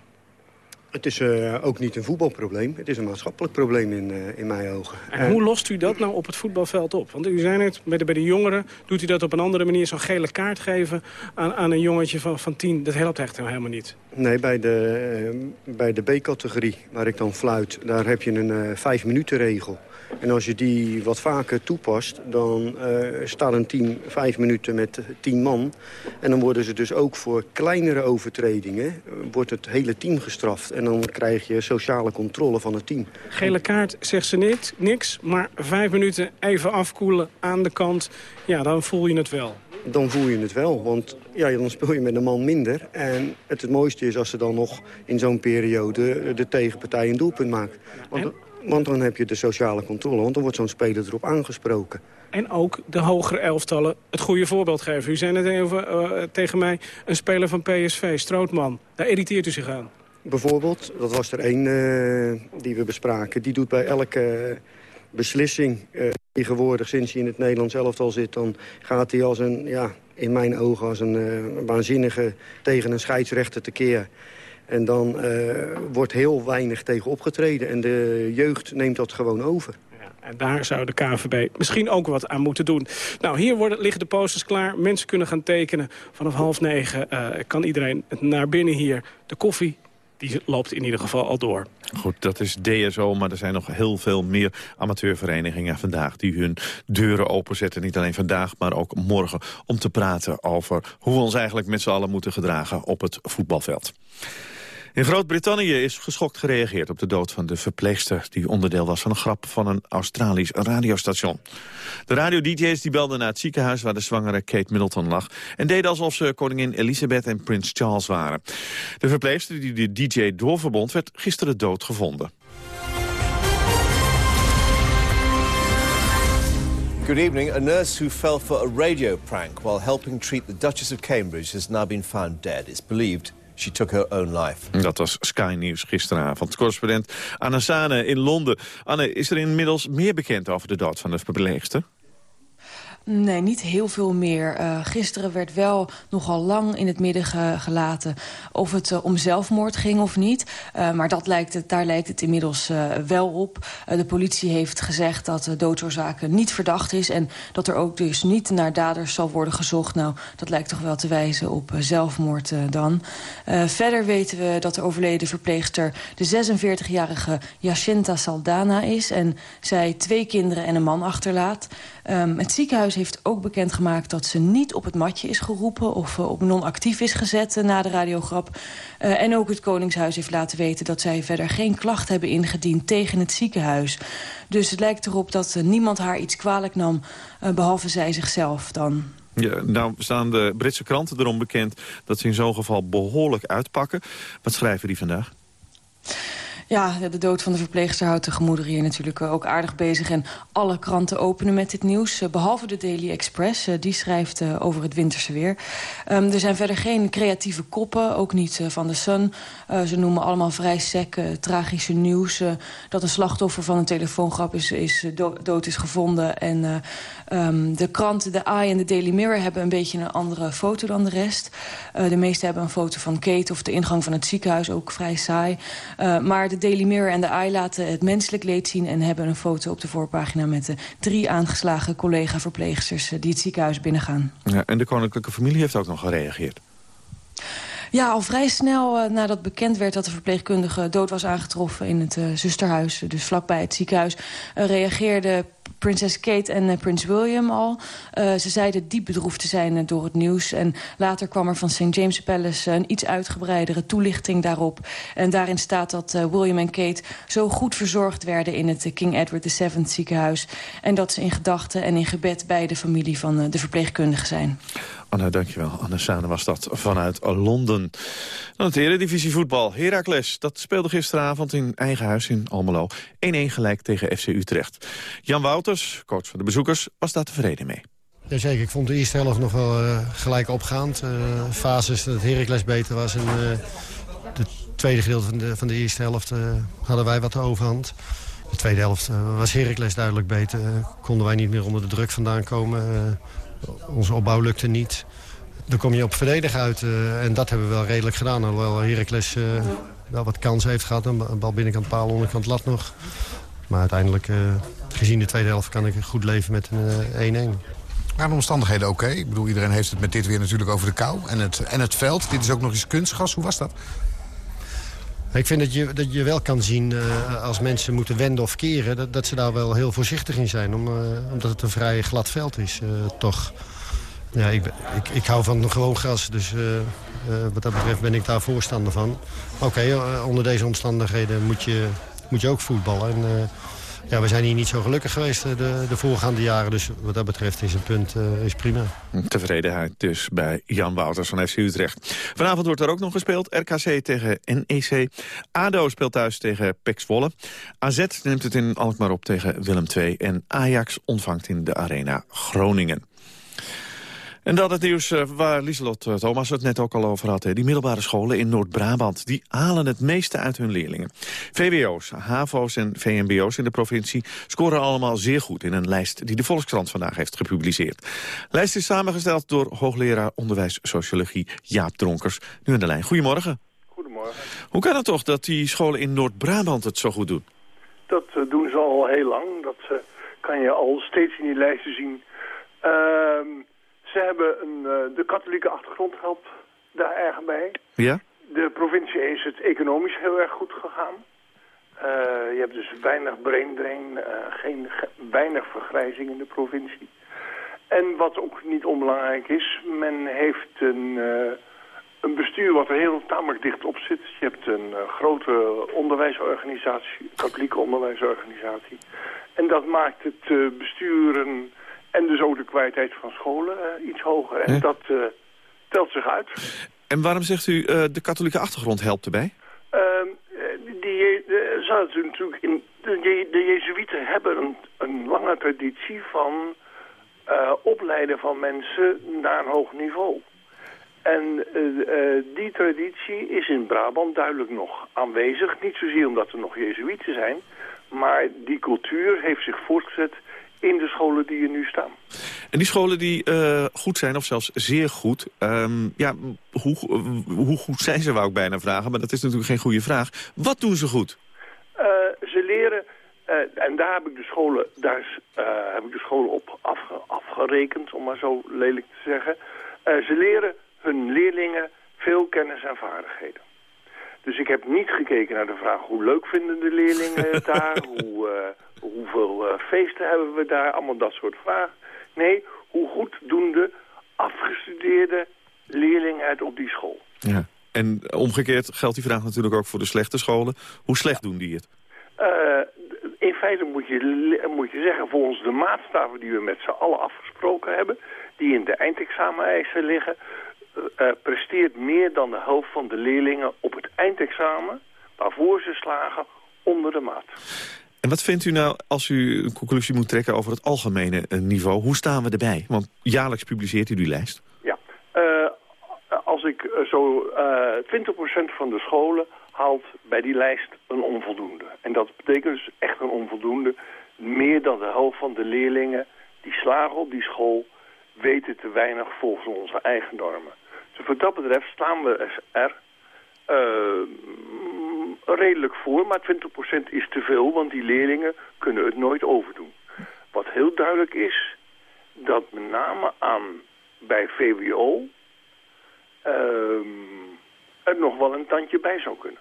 Het is uh, ook niet een voetbalprobleem. Het is een maatschappelijk probleem in, uh, in mijn ogen. En hoe lost u dat nou op het voetbalveld op? Want u zei net, bij de, bij de jongeren doet u dat op een andere manier... zo'n gele kaart geven aan, aan een jongetje van, van tien. Dat helpt echt helemaal niet. Nee, bij de, uh, bij de B-categorie, waar ik dan fluit... daar heb je een vijf minuten regel. En als je die wat vaker toepast, dan uh, staat een team vijf minuten met tien man. En dan worden ze dus ook voor kleinere overtredingen... wordt het hele team gestraft. En dan krijg je sociale controle van het team. Gele kaart zegt ze niet, niks, maar vijf minuten even afkoelen aan de kant. Ja, dan voel je het wel dan voel je het wel. Want ja, dan speel je met een man minder. En het, het mooiste is als ze dan nog in zo'n periode de tegenpartij een doelpunt maakt. Want, want dan heb je de sociale controle, want dan wordt zo'n speler erop aangesproken. En ook de hogere elftallen het goede voorbeeld geven. U zei net even uh, tegen mij, een speler van PSV, Strootman. Daar irriteert u zich aan. Bijvoorbeeld, dat was er één uh, die we bespraken. Die doet bij elke beslissing uh, tegenwoordig, sinds hij in het Nederlands elftal zit... dan gaat hij als een, ja, in mijn ogen als een waanzinnige tegen een scheidsrechter tekeer. En dan uh, wordt heel weinig tegen opgetreden. En de jeugd neemt dat gewoon over. En daar zou de KVB misschien ook wat aan moeten doen. Nou, hier worden, liggen de posters klaar. Mensen kunnen gaan tekenen. Vanaf half negen uh, kan iedereen naar binnen hier. De koffie, die loopt in ieder geval al door. Goed, dat is DSO, maar er zijn nog heel veel meer amateurverenigingen vandaag... die hun deuren openzetten, niet alleen vandaag, maar ook morgen... om te praten over hoe we ons eigenlijk met z'n allen moeten gedragen op het voetbalveld. In Groot-Brittannië is geschokt gereageerd op de dood van de verpleegster... die onderdeel was van een grap van een Australisch radiostation. De radio-dj's die belden naar het ziekenhuis waar de zwangere Kate Middleton lag... en deden alsof ze koningin Elizabeth en prins Charles waren. De verpleegster die de dj doorverbond werd gisteren dood gevonden. Good evening. A nurse who fell for a radio prank while helping treat the Duchess of Cambridge has now been found dead. It's believed She took her own life. Dat was Sky News gisteravond. Correspondent Anna Sane in Londen. Anne, is er inmiddels meer bekend over de dood van de verpleegster? Nee, niet heel veel meer. Uh, gisteren werd wel nogal lang in het midden ge gelaten... of het uh, om zelfmoord ging of niet. Uh, maar dat lijkt het, daar lijkt het inmiddels wel op. de politie heeft gezegd dat de doodsoorzaak niet verdacht is... en dat er ook dus niet naar daders zal worden gezocht. Nou, dat lijkt toch wel te wijzen op zelfmoord dan. verder weten we dat de overleden verpleegster... de 46-jarige Jacinta Saldana is... en zij twee kinderen en een man achterlaat... Um, het ziekenhuis heeft ook bekendgemaakt dat ze niet op het matje is geroepen... of uh, op non-actief is gezet uh, na de radiograp. Uh, en ook het Koningshuis heeft laten weten dat zij verder geen klacht hebben ingediend tegen het ziekenhuis. Dus het lijkt erop dat niemand haar iets kwalijk nam, behalve zij zichzelf dan. Ja, nou staan de Britse kranten erom bekend dat ze in zo'n geval behoorlijk uitpakken. Wat schrijven die vandaag? Ja, de dood van de verpleegster houdt de gemoederen hier natuurlijk eh, ook aardig bezig. En alle kranten openen met dit nieuws. Eh, behalve de Daily Express, eh, die schrijft over het winterse weer. Um, er zijn verder geen creatieve koppen, ook niet van de Sun. Ze noemen allemaal vrij sec, tragische nieuws. dat een slachtoffer van een telefoongrap is, is dood is gevonden. En um, de kranten, de Eye en de Daily Mirror hebben een beetje een andere foto dan de rest. de meeste hebben een foto van Kate of de ingang van het ziekenhuis, ook vrij saai. maar de Daily Mirror en de Eye laten het menselijk leed zien... en hebben een foto op de voorpagina met de drie aangeslagen collega-verpleegsters... Eh, die het ziekenhuis binnengaan. Ja, en de koninklijke familie heeft ook nog gereageerd. Ja, al vrij snel uh, nadat bekend werd dat de verpleegkundige dood was aangetroffen in het uh, zusterhuis, dus vlakbij het ziekenhuis, uh, reageerde prinses Kate en prins William al. ze zeiden diep bedroefd te zijn door het nieuws. En later kwam er van St. James Palace een iets uitgebreidere toelichting daarop. En daarin staat dat William en Kate zo goed verzorgd werden... in het King Edward VII ziekenhuis. En dat ze in gedachten en in gebed bij de familie van de verpleegkundigen zijn. Anna, dankjewel. Anne Sane was dat vanuit Londen. Dan het Eredivisie voetbal. Heracles, dat speelde gisteravond in eigen huis in Almelo. 1-1 gelijk tegen FC Utrecht. Jan Coach van de bezoekers, was daar tevreden mee. Jazeker, ik vond de eerste helft nog wel uh, gelijk opgaand. Uh, fases dat Heracles beter was. En uh, de tweede gedeelte van de, van de eerste helft hadden wij wat de overhand. De tweede helft was Heracles duidelijk beter. konden wij niet meer onder de druk vandaan komen. Onze opbouw lukte niet. Dan kom je op verdedigen uit. En dat hebben we wel redelijk gedaan. Alhoewel Heracles wel wat kansen heeft gehad. Een bal binnenkant paal, onderkant lat nog. Maar uiteindelijk, uh, gezien de tweede helft, kan ik goed leven met een 1-1. Waren de omstandigheden oké? Okay? Ik bedoel, iedereen heeft het met dit weer natuurlijk over de kou. En het, en het veld. Dit is ook nog eens kunstgas. Hoe was dat? Ik vind dat je, dat je wel kan zien uh, als mensen moeten wenden of keren... dat, dat ze daar wel heel voorzichtig in zijn. Om, uh, omdat het een vrij glad veld is, uh, toch. Ja, ik, ik, ik hou van gewoon gras, dus wat dat betreft ben ik daar voorstander van. Oké, okay, onder deze omstandigheden moet je, moet je ook voetballen. En, ja, we zijn hier niet zo gelukkig geweest eh, de, de voorgaande jaren. Dus wat dat betreft is een punt uh, is prima. Tevredenheid dus bij Jan Wouters van FC Utrecht. Vanavond wordt er ook nog gespeeld. RKC tegen NEC. ADO speelt thuis tegen PEC Zwolle. AZ neemt het in Alkmaar op tegen Willem II. En Ajax ontvangt in de Arena Groningen. En dan het nieuws eh, waar Lieselot eh, Thomas het net ook al over had. Die middelbare scholen in Noord-Brabant die halen het meeste uit hun leerlingen. VWO's, HAVO's en VMBO's in de provincie scoren allemaal zeer goed... in een lijst die de Volkskrant vandaag heeft gepubliceerd. De lijst is samengesteld door hoogleraar onderwijs sociologie Jaap Dronkers. Nu aan de lijn. Goedemorgen. Goedemorgen. Hoe kan het toch dat die scholen in Noord-Brabant het zo goed doen? Dat eh, doen ze al heel lang. Dat kan je al steeds in die lijsten zien... Ehm ze hebben een, uh, de katholieke achtergrond helpt daar erg bij. Ja? De provincie is het economisch heel erg goed gegaan. Uh, je hebt dus weinig brain drain, uh, geen, weinig vergrijzing in de provincie. En wat ook niet onbelangrijk is, men heeft een, een bestuur wat er heel tamelijk dicht op zit. Je hebt een grote onderwijsorganisatie, katholieke onderwijsorganisatie. En dat maakt het besturen en dus ook de kwaliteit van scholen uh, iets hoger. En dat uh, telt zich uit. En waarom zegt u uh, de katholieke achtergrond helpt erbij? Ehm, die, de, natuurlijk in, de, de Jezuïeten hebben een, een lange traditie van opleiden van mensen naar een hoog niveau. En die traditie is in Brabant duidelijk nog aanwezig. Niet zozeer omdat er nog Jezuïeten zijn, maar die cultuur heeft zich voortgezet in de scholen die er nu staan. En die scholen die uh, goed zijn, of zelfs zeer goed... Um, ja, hoe, hoe goed zijn ze, wou ik bijna vragen. Maar dat is natuurlijk geen goede vraag. Wat doen ze goed? Uh, ze leren, uh, en daar heb ik de scholen, daar heb ik de scholen op afge, afgerekend... om maar zo lelijk te zeggen. ze leren hun leerlingen veel kennis en vaardigheden. Dus ik heb niet gekeken naar de vraag hoe leuk vinden de leerlingen het daar, hoe, hoeveel uh, feesten hebben we daar, allemaal dat soort vragen. Nee, hoe goed doen de afgestudeerde leerlingen het op die school? Ja. En omgekeerd geldt die vraag natuurlijk ook voor de slechte scholen. Hoe slecht doen die het? Uh, in feite moet je, moet je zeggen, volgens de maatstaven die we met z'n allen afgesproken hebben... die in de eindexameneisen liggen... Uh, presteert meer dan de helft van de leerlingen op het eindexamen... waarvoor ze slagen onder de maat. En wat vindt u nou, als u een conclusie moet trekken over het algemene eh, niveau, hoe staan we erbij? Want jaarlijks publiceert u die lijst. Ja, uh, als ik uh, zo uh, 20% van de scholen haalt bij die lijst een onvoldoende. En dat betekent dus echt een onvoldoende. Meer dan de helft van de leerlingen die slagen op die school weten te weinig volgens onze eigen normen. Dus wat dat betreft staan we er redelijk voor, maar 20% is te veel, want die leerlingen kunnen het nooit overdoen. Wat heel duidelijk is, dat met name aan bij VWO er nog wel een tandje bij zou kunnen.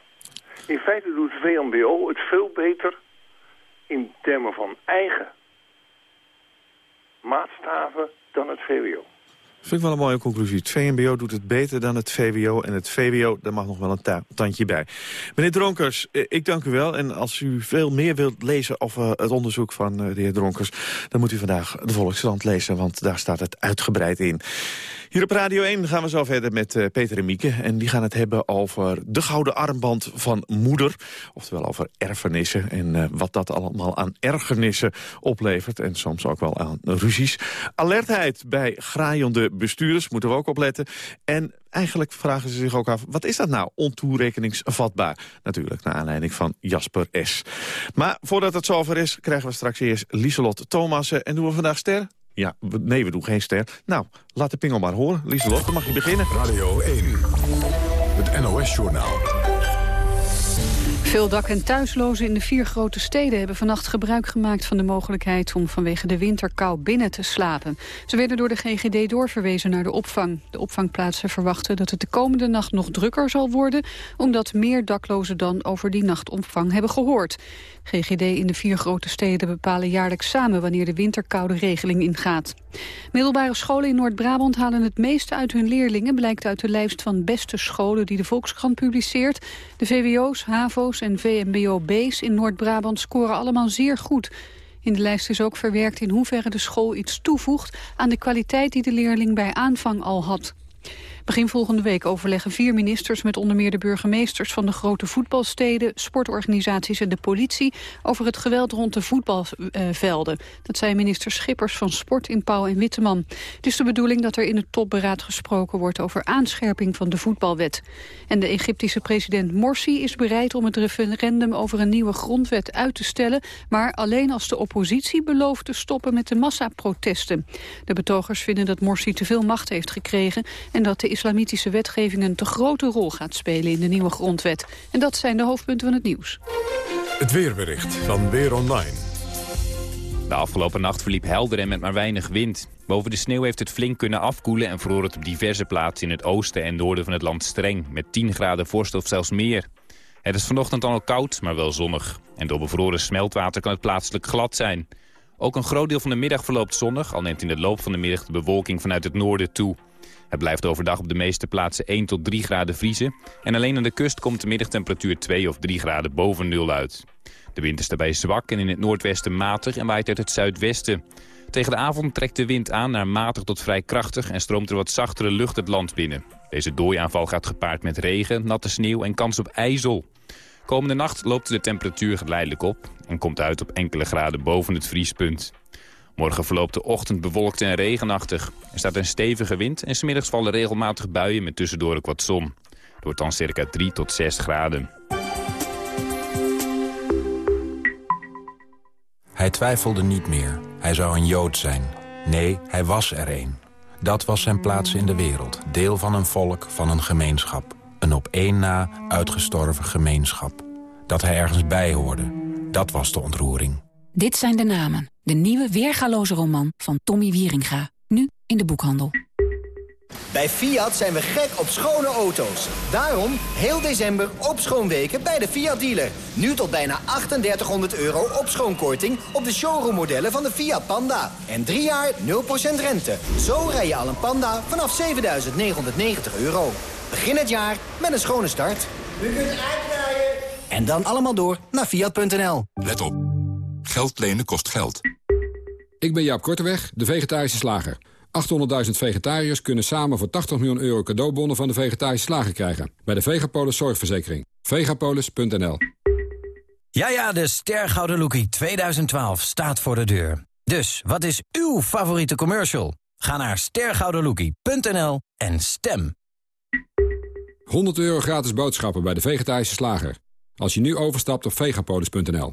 In feite doet VMBO het veel beter in termen van eigen maatstaven dan het VWO. Vind ik wel een mooie conclusie. Het VMBO doet het beter dan het VWO. En het VWO, daar mag nog wel een tandje bij. Meneer Dronkers, eh, ik dank u wel. En als u veel meer wilt lezen over het onderzoek van eh, de heer Dronkers... dan moet u vandaag de Volkskrant lezen, want daar staat het uitgebreid in. Hier op Radio 1 gaan we zo verder met Peter en Mieke. En die gaan het hebben over de gouden armband van moeder. Oftewel over erfenissen en wat dat allemaal aan ergernissen oplevert. En soms ook wel aan ruzies. Alertheid bij graaiende bestuurders, moeten we ook opletten. En eigenlijk vragen ze zich ook af, wat is dat nou ontoerekeningsvatbaar? Natuurlijk, naar aanleiding van Jasper S. Maar voordat het zover is, krijgen we straks eerst Lieselot Thomassen. En doen we vandaag ster? Ja, nee, we doen geen ster. Nou, laat de pingel maar horen. Lieselot, dan mag je beginnen. Radio 1, het NOS-journaal. Veel dak- en thuislozen in de vier grote steden hebben vannacht gebruik gemaakt van de mogelijkheid om vanwege de winterkou binnen te slapen. Ze werden door de GGD doorverwezen naar de opvang. De opvangplaatsen verwachten dat het de komende nacht nog drukker zal worden, omdat meer daklozen dan over die nachtopvang hebben gehoord. GGD in de vier grote steden bepalen jaarlijks samen wanneer de winterkoude regeling ingaat. Middelbare scholen in Noord-Brabant halen het meeste uit hun leerlingen, blijkt uit de lijst van beste scholen die de Volkskrant publiceert. De VWO's, HAVO's en VMBO-B's in Noord-Brabant scoren allemaal zeer goed. In de lijst is ook verwerkt in hoeverre de school iets toevoegt aan de kwaliteit die de leerling bij aanvang al had. Begin volgende week overleggen vier ministers met onder meer de burgemeesters van de grote voetbalsteden, sportorganisaties en de politie over het geweld rond de voetbalvelden. Dat zei minister Schippers van Sport in Pauw en Witteman. Het is de bedoeling dat er in het topberaad gesproken wordt over aanscherping van de voetbalwet. En de Egyptische president Morsi is bereid om het referendum over een nieuwe grondwet uit te stellen, maar alleen als de oppositie belooft te stoppen met de massaprotesten. De betogers vinden dat Morsi te veel macht heeft gekregen en dat de islamitische wetgeving een te grote rol gaat spelen in de nieuwe grondwet. En dat zijn de hoofdpunten van het nieuws. Het weerbericht van Weer Online. De afgelopen nacht verliep helder en met maar weinig wind. Boven de sneeuw heeft het flink kunnen afkoelen en vroor het op diverse plaatsen in het oosten en noorden van het land streng. Met 10 graden vorst of zelfs meer. Het is vanochtend al koud, maar wel zonnig. En door bevroren smeltwater kan het plaatselijk glad zijn. Ook een groot deel van de middag verloopt zonnig, al neemt in de loop van de middag de bewolking vanuit het noorden toe. Het blijft overdag op de meeste plaatsen 1 tot 3 graden vriezen. En alleen aan de kust komt de middagtemperatuur 2 of 3 graden boven nul uit. De wind is daarbij zwak en in het noordwesten matig en waait uit het zuidwesten. Tegen de avond trekt de wind aan naar matig tot vrij krachtig... en stroomt er wat zachtere lucht het land binnen. Deze dooiaanval gaat gepaard met regen, natte sneeuw en kans op ijzel. Komende nacht loopt de temperatuur geleidelijk op... en komt uit op enkele graden boven het vriespunt. Morgen verloopt de ochtend bewolkt en regenachtig. Er staat een stevige wind en smiddags vallen regelmatig buien met tussendoor ook wat zon. Het wordt dan circa 3 tot 6 graden. Hij twijfelde niet meer. Hij zou een Jood zijn. Nee, hij was er een. Dat was zijn plaats in de wereld. Deel van een volk, van een gemeenschap. Een op één na uitgestorven gemeenschap. Dat hij ergens bij hoorde. Dat was de ontroering. Dit zijn de namen. De nieuwe weergaloze roman van Tommy Wieringa. Nu in de boekhandel. Bij Fiat zijn we gek op schone auto's. Daarom heel december op schoonweken bij de Fiat dealer. Nu tot bijna 3800 euro op schoonkorting op de showroommodellen van de Fiat Panda. En drie jaar 0% rente. Zo rij je al een Panda vanaf 7990 euro. Begin het jaar met een schone start. U kunt uitrijden. En dan allemaal door naar Fiat.nl. Let op. Geld lenen kost geld. Ik ben Jaap Korteweg, de vegetarische slager. 800.000 vegetariërs kunnen samen voor 80 miljoen euro cadeaubonnen van de vegetarische slager krijgen. Bij de Vegapolis Zorgverzekering. Vegapolis.nl Ja, ja, de Stergouden Lookie 2012 staat voor de deur. Dus, wat is uw favoriete commercial? Ga naar stergoudenlookie.nl en stem. 100 euro gratis boodschappen bij de vegetarische slager. Als je nu overstapt op vegapolis.nl.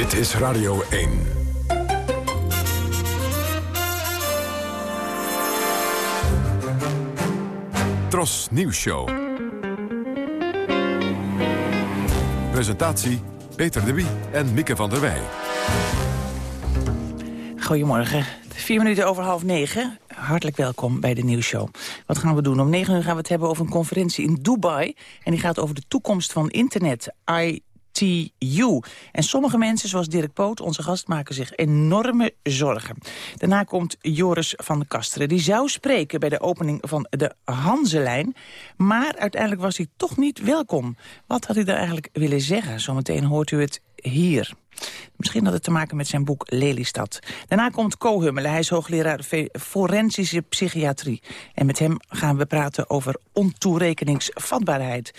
Dit is Radio 1. Tros Nieuws Show. Presentatie Peter de Wie en Mieke van der Wij. Goedemorgen. Vier minuten over half negen. Hartelijk welkom bij de nieuwsshow. Wat gaan we doen? Om negen uur gaan we het hebben over een conferentie in Dubai. En die gaat over de toekomst van internet. I ITU. En sommige mensen, zoals Dirk Poot, onze gast, maken zich enorme zorgen. Daarna komt Joris van de Kasteren. Die zou spreken bij de opening van de Hanselijn. Maar uiteindelijk was hij toch niet welkom. Wat had hij daar eigenlijk willen zeggen? Zometeen hoort u het hier. Misschien had het te maken met zijn boek Lelystad. Daarna komt Co Hummelen. Hij is hoogleraar forensische psychiatrie. En met hem gaan we praten over ontoerekeningsvatbaarheid.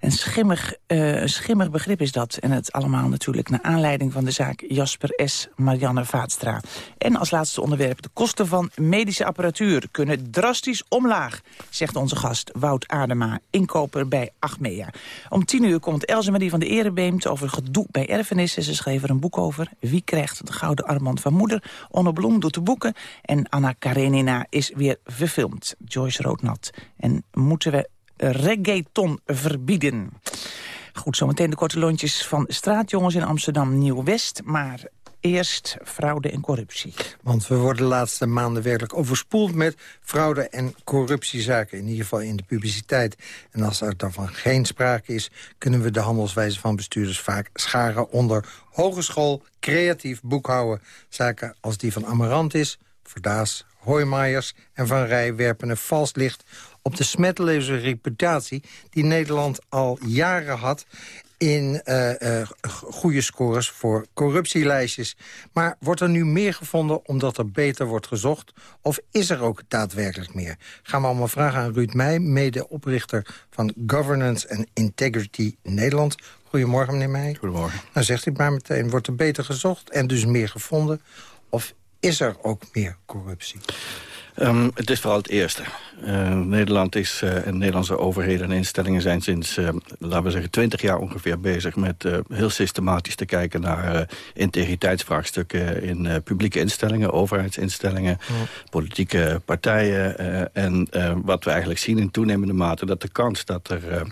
Een schimmig, uh, schimmig begrip is dat. En het allemaal natuurlijk naar aanleiding van de zaak Jasper S. Marianne Vaatstra. En als laatste onderwerp, de kosten van medische apparatuur kunnen drastisch omlaag, zegt onze gast Wout Adema, inkoper bij Achmea. Om tien uur komt Elze Marie van de Erebeemt over gedoe bij erfenissen. Ze schreef er een boek over. Wie krijgt de gouden armband van moeder? Onno Bloem doet de boeken. En Anna Karenina is weer verfilmd. Joyce Roodnat. En moeten we reggaeton verbieden. Goed, zometeen de korte lontjes van straatjongens in Amsterdam Nieuw-West. Maar eerst fraude en corruptie. Want we worden de laatste maanden werkelijk overspoeld met fraude en corruptiezaken. In ieder geval in de publiciteit. En als er daarvan geen sprake is... kunnen we de handelswijze van bestuurders vaak scharen onder hogeschool, creatief boekhouden. Zaken als die van Amarantis, Verdaas, Hoijmaiers en Van Rij werpen een vals licht op de smetteloze reputatie... die Nederland al jaren had in uh, uh, goede scores voor corruptielijstjes. Maar wordt er nu meer gevonden omdat er beter wordt gezocht? Of is er ook daadwerkelijk meer? Gaan we allemaal vragen aan Ruud Meij, medeoprichter van Governance and Integrity Nederland. Goedemorgen, meneer Meij. Goedemorgen. Nou zegt u maar meteen, wordt er beter gezocht en dus meer gevonden? Of is er ook meer corruptie? Um, het is vooral het eerste. Uh, Nederland is, uh, en Nederlandse overheden en instellingen zijn sinds, uh, laten we zeggen, twintig jaar ongeveer bezig met heel systematisch te kijken naar integriteitsvraagstukken in publieke instellingen, overheidsinstellingen, politieke partijen. en wat we eigenlijk zien in toenemende mate, dat de kans dat er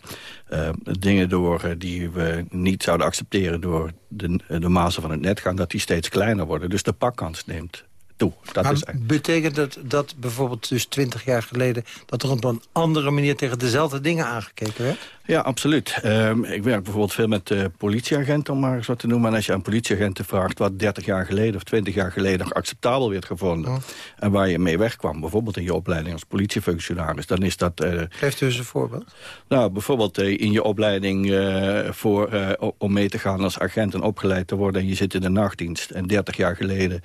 dingen door die we niet zouden accepteren door de, de mazen van het net gaan, dat die steeds kleiner worden. Dus de pakkans neemt toe. Dat maar is betekent dat, dat bijvoorbeeld dus twintig jaar geleden... dat er op een andere manier tegen dezelfde dingen aangekeken werd? Ja, absoluut. Um, ik werk bijvoorbeeld veel met uh, politieagenten, om maar eens wat te noemen. En als je aan politieagenten vraagt wat 30 jaar geleden of 20 jaar geleden nog acceptabel werd gevonden... Oh. en waar je mee wegkwam, bijvoorbeeld in je opleiding als politiefunctionaris... dan is dat... Uh, Geeft u eens een voorbeeld? Nou, bijvoorbeeld uh, in je opleiding voor, om mee te gaan als agent en opgeleid te worden... en je zit in de nachtdienst. En 30 jaar geleden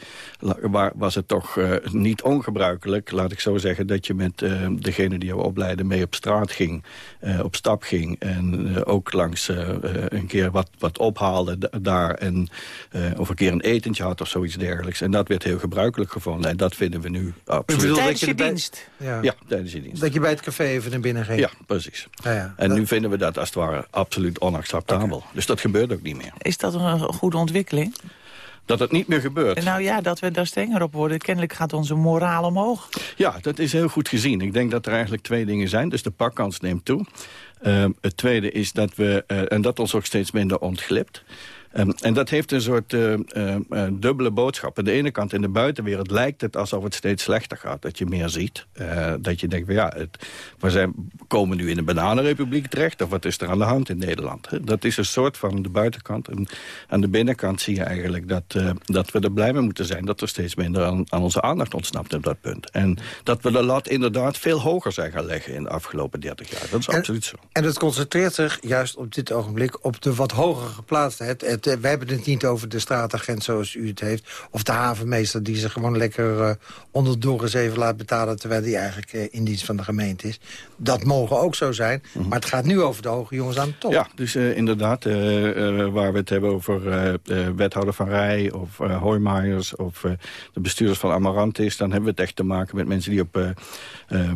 was het toch niet ongebruikelijk, laat ik zo zeggen... dat je met degene die jou opleiden mee op straat ging, op stap ging en uh, ook langs uh, een keer wat, wat ophaalde daar. En of een keer een etentje had of zoiets dergelijks. En dat werd heel gebruikelijk gevonden. En dat vinden we nu absoluut. Tijdens je dienst? Ja. ja, tijdens je dienst. Dat je bij het café even naar binnen ging? Ja, precies. Ja, ja. En nu vinden we dat als het ware absoluut onacceptabel. Okay. Dus dat gebeurt ook niet meer. Is dat een goede ontwikkeling? dat het niet meer gebeurt. Nou ja, dat we daar strenger op worden. Kennelijk gaat onze moraal omhoog. Ja, dat is heel goed gezien. Ik denk dat er eigenlijk twee dingen zijn. Dus de pakkans neemt toe. Uh, het tweede is dat we, uh, en dat ons ook steeds minder ontglipt... Um, en dat heeft een soort uh, uh, uh, dubbele boodschap. Aan de ene kant in de buitenwereld lijkt het alsof het steeds slechter gaat. Dat je meer ziet. dat je denkt, ja, het, we zijn, komen nu in een bananenrepubliek terecht. Of wat is er aan de hand in Nederland? Dat is een soort van de buitenkant. En aan de binnenkant zie je eigenlijk dat, dat we er blij mee moeten zijn. Dat er steeds minder aan, aan, onze aandacht ontsnapt op dat punt. En dat we de lat inderdaad veel hoger zijn gaan leggen in de afgelopen 30 jaar. Dat is en, absoluut zo. En het concentreert zich juist op dit ogenblik op de wat hoger geplaatste. Het, het we hebben het niet over de straatagent zoals u het heeft... of de havenmeester die zich gewoon lekker uh, onder Doris even laat betalen... terwijl die eigenlijk uh, in dienst van de gemeente is. Dat mogen ook zo zijn, mm -hmm. maar het gaat nu over de hoge jongens aan de top. Ja, dus uh, inderdaad, waar we het hebben over wethouder Van Rij... of uh, of de bestuurders van Amarantis... dan hebben we het echt te maken met mensen die op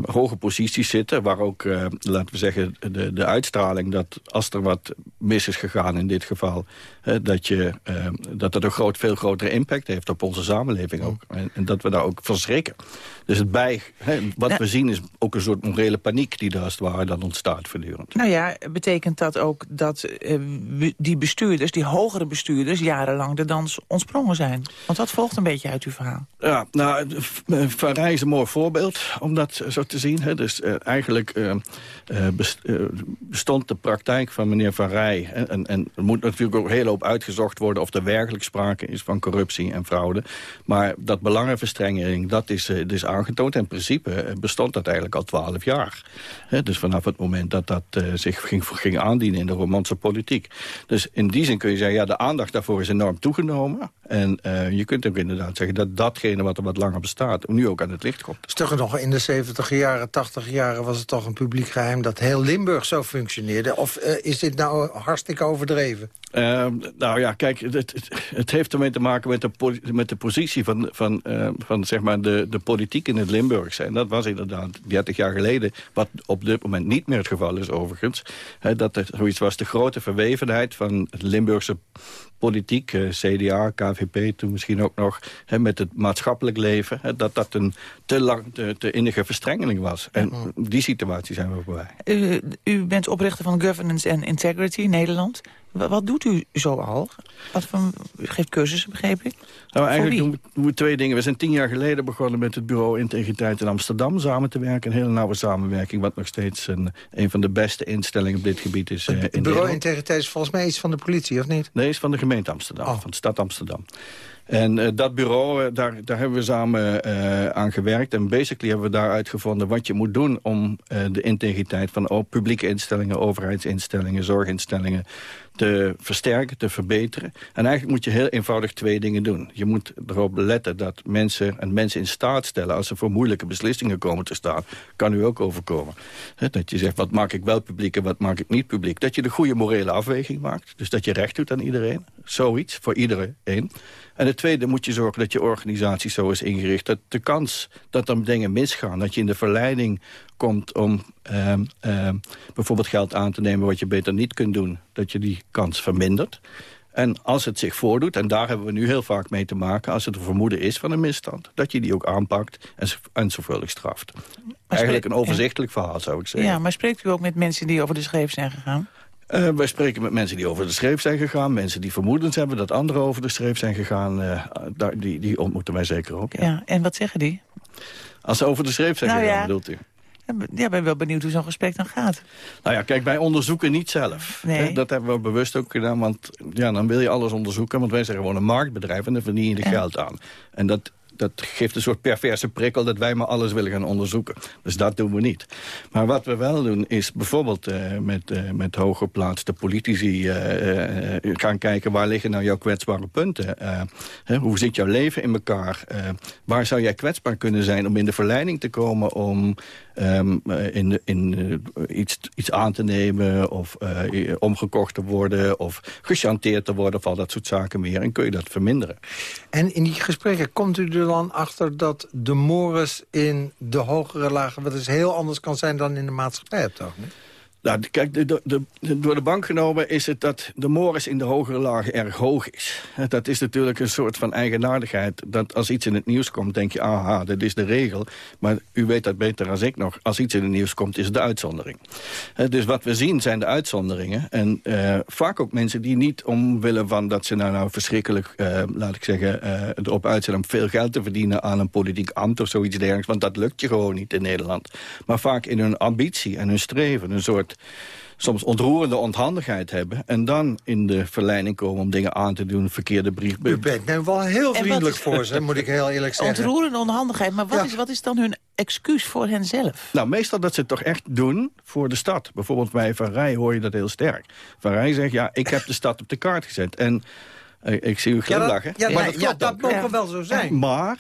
hoge posities zitten... waar ook, laten we zeggen, de, de uitstraling dat als er wat mis is gegaan in dit geval dat, je, dat het een groot, veel grotere impact heeft op onze samenleving ook. En, en dat we daar ook van schrikken. Dus het bij, wat we zien is ook een soort morele paniek... die daar als het ware dan ontstaat voortdurend. Nou ja, betekent dat ook dat die bestuurders, die hogere bestuurders... jarenlang de dans ontsprongen zijn? Want dat volgt een beetje uit uw verhaal. Ja, nou, Van Rij is een mooi voorbeeld om dat zo te zien. Hè. Dus eigenlijk bestond de praktijk van meneer Van Rij... En, en, er moet natuurlijk ook heel hoop uitgezocht worden... of er werkelijk sprake is van corruptie en fraude. Maar dat belangenverstrenging, dat is, is aangetoond. In principe bestond dat eigenlijk al twaalf jaar. dus vanaf het moment dat dat uh, zich ging, ging aandienen in de Romeinse politiek. Dus in die zin kun je zeggen, ja, de aandacht daarvoor is enorm toegenomen. En uh, je kunt ook inderdaad zeggen dat datgene wat er wat langer bestaat... nu ook aan het licht komt. Stugger nog, in de 70 jaren, 80 jaren was het toch een publiek geheim... dat heel Limburg zo functioneerde? Of uh, is dit nou hartstikke overdreven? Uh, nou ja, kijk, het, het, het, heeft ermee te maken met de, met de positie van, van, uh, van zeg maar de, de politiek in het Limburgse. En dat was inderdaad 30 jaar geleden, wat op dit moment niet meer het geval is overigens. Hè, dat er zoiets was, de grote verwevenheid van het Limburgse politiek, eh, CDA, KVP toen misschien ook nog... Hè, met het maatschappelijk leven, hè, dat dat een te, lang, te, te innige verstrengeling was. En die situatie zijn we voorbij. U, u bent oprichter van Governance and Integrity Nederland. Wat doet u zo al? Wat van, u geeft cursussen, begreep ik? Nou, eigenlijk doen we, doen we, twee dingen. We zijn tien jaar geleden begonnen met het bureau Integriteit in Amsterdam samen te werken. Een hele nauwe samenwerking, wat nog steeds een, een van de beste instellingen op dit gebied is. Het uh, bureau Integriteit is volgens mij iets van de politie, of niet? Nee, is van de gemeente Amsterdam, oh. van de stad Amsterdam. En uh, dat bureau, uh, daar, daar hebben we samen uh, aan gewerkt. En basically hebben we daar uitgevonden wat je moet doen... om de integriteit van publieke instellingen, overheidsinstellingen, zorginstellingen te versterken, te verbeteren. En eigenlijk moet je heel eenvoudig twee dingen doen. Je moet erop letten dat mensen en mensen in staat stellen... als ze voor moeilijke beslissingen komen te staan, kan u ook overkomen. dat je zegt, wat maak ik wel publiek en wat maak ik niet publiek. Dat je de goede morele afweging maakt. Dus dat je recht doet aan iedereen. Zoiets, voor iedereen. En het tweede moet je zorgen dat je organisatie zo is ingericht... dat de kans dat er dingen misgaan, dat je in de verleiding komt om uh, uh, bijvoorbeeld geld aan te nemen... wat je beter niet kunt doen, dat je die kans vermindert. En als het zich voordoet, en daar hebben we nu heel vaak mee te maken... als het een vermoeden is van een misstand, dat je die ook aanpakt en, en zorgvuldig straft. Eigenlijk een overzichtelijk verhaal, zou ik zeggen. Ja, maar spreekt u ook met mensen die over de schreef zijn gegaan? Uh, wij spreken met mensen die over de schreef zijn gegaan. Mensen die vermoedens hebben dat anderen over de schreef zijn gegaan. Uh, daar, die, die ontmoeten wij zeker ook. Ja. ja. en wat zeggen die? Als ze over de schreef zijn nou, gegaan, ja. bedoelt u? Ja, ben wel benieuwd hoe zo'n gesprek dan gaat. Nou ja, kijk, wij onderzoeken niet zelf. Nee. Dat hebben we bewust ook gedaan, want ja, dan wil je alles onderzoeken. Want wij zijn gewoon een marktbedrijf en daar verdien je de geld aan. En dat dat geeft een soort perverse prikkel dat wij maar alles willen gaan onderzoeken. Dus dat doen we niet. Maar wat we wel doen is bijvoorbeeld uh, met, uh, met hooggeplaatste politici uh, gaan kijken... waar liggen nou jouw kwetsbare punten? Hè, hoe zit jouw leven in elkaar? waar zou jij kwetsbaar kunnen zijn om in de verleiding te komen... om um, in, in, iets, iets aan te nemen of omgekocht te worden... of gechanteerd te worden of al dat soort zaken meer. En kun je dat verminderen. En in die gesprekken komt u er dan achter dat de mores in de hogere lagen... wat dus heel anders kan zijn dan in de maatschappij ogenblik? Nou, kijk, de, de, door de bank genomen is het dat de mores in de hogere lagen erg hoog is. Dat is natuurlijk een soort van eigenaardigheid. Dat als iets in het nieuws komt, denk je, aha, dat is de regel. Maar u weet dat beter dan ik nog. Als iets in het nieuws komt, is het de uitzondering. Dus wat we zien zijn de uitzonderingen. En uh, vaak ook mensen die niet omwille van dat ze nou, nou verschrikkelijk, uh, laat ik zeggen, uh, erop uit zijn om veel geld te verdienen aan een politiek ambt of zoiets dergelijks. Want dat lukt je gewoon niet in Nederland. Maar vaak in hun ambitie en hun streven, een soort soms ontroerende onhandigheid hebben... en dan in de verleiding komen om dingen aan te doen, verkeerde brief... U bent nou wel heel vriendelijk voor ze, moet ik heel eerlijk zeggen. Ontroerende onhandigheid, maar wat, is, wat is dan hun excuus voor henzelf? Nou, meestal dat ze het toch echt doen voor de stad. Bijvoorbeeld bij Van Rij hoor je dat heel sterk. Van Rij zegt, ja, ik heb de stad op de kaart gezet. En uh, ik zie u glimlachen. Ja, dat, ja, maar dat, ja, dat mogen wel zo zijn. Maar...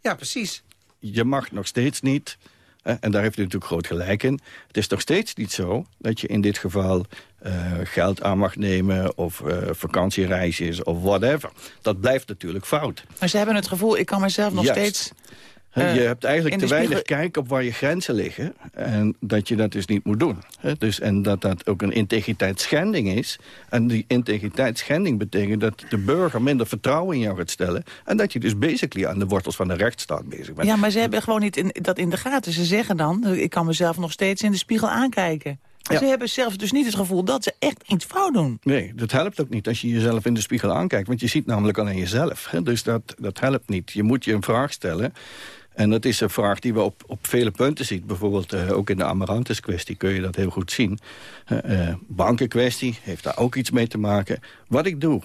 Ja, precies. Je mag nog steeds niet en daar heeft u natuurlijk groot gelijk in. Het is nog steeds niet zo dat je in dit geval uh, geld aan mag nemen... of uh, vakantiereisjes of whatever. Dat blijft natuurlijk fout. Maar ze hebben het gevoel, ik kan mezelf nog steeds je Eh, hebt eigenlijk te weinig kijk op waar je grenzen liggen. En dat je dat dus niet moet doen. Dus, en dat dat ook een integriteitsschending is. En die integriteitsschending betekent dat de burger minder vertrouwen in jou gaat stellen. En dat je dus basically aan de wortels van de rechtsstaat bezig bent. Ja, maar ze hebben gewoon niet in, dat in de gaten. Ze zeggen dan, ik kan mezelf nog steeds in de spiegel aankijken. Ja. Ze hebben zelf dus niet het gevoel dat ze echt iets fout doen. Nee, dat helpt ook niet als je jezelf in de spiegel aankijkt. Want je ziet namelijk alleen jezelf. Hè? Dus dat, dat helpt niet. Je moet je een vraag stellen. En dat is een vraag die we op, op vele punten zien. Bijvoorbeeld eh, ook in de Amarantis kwestie kun je dat heel goed zien. Eh, bankenkwestie heeft daar ook iets mee te maken. Wat ik doe,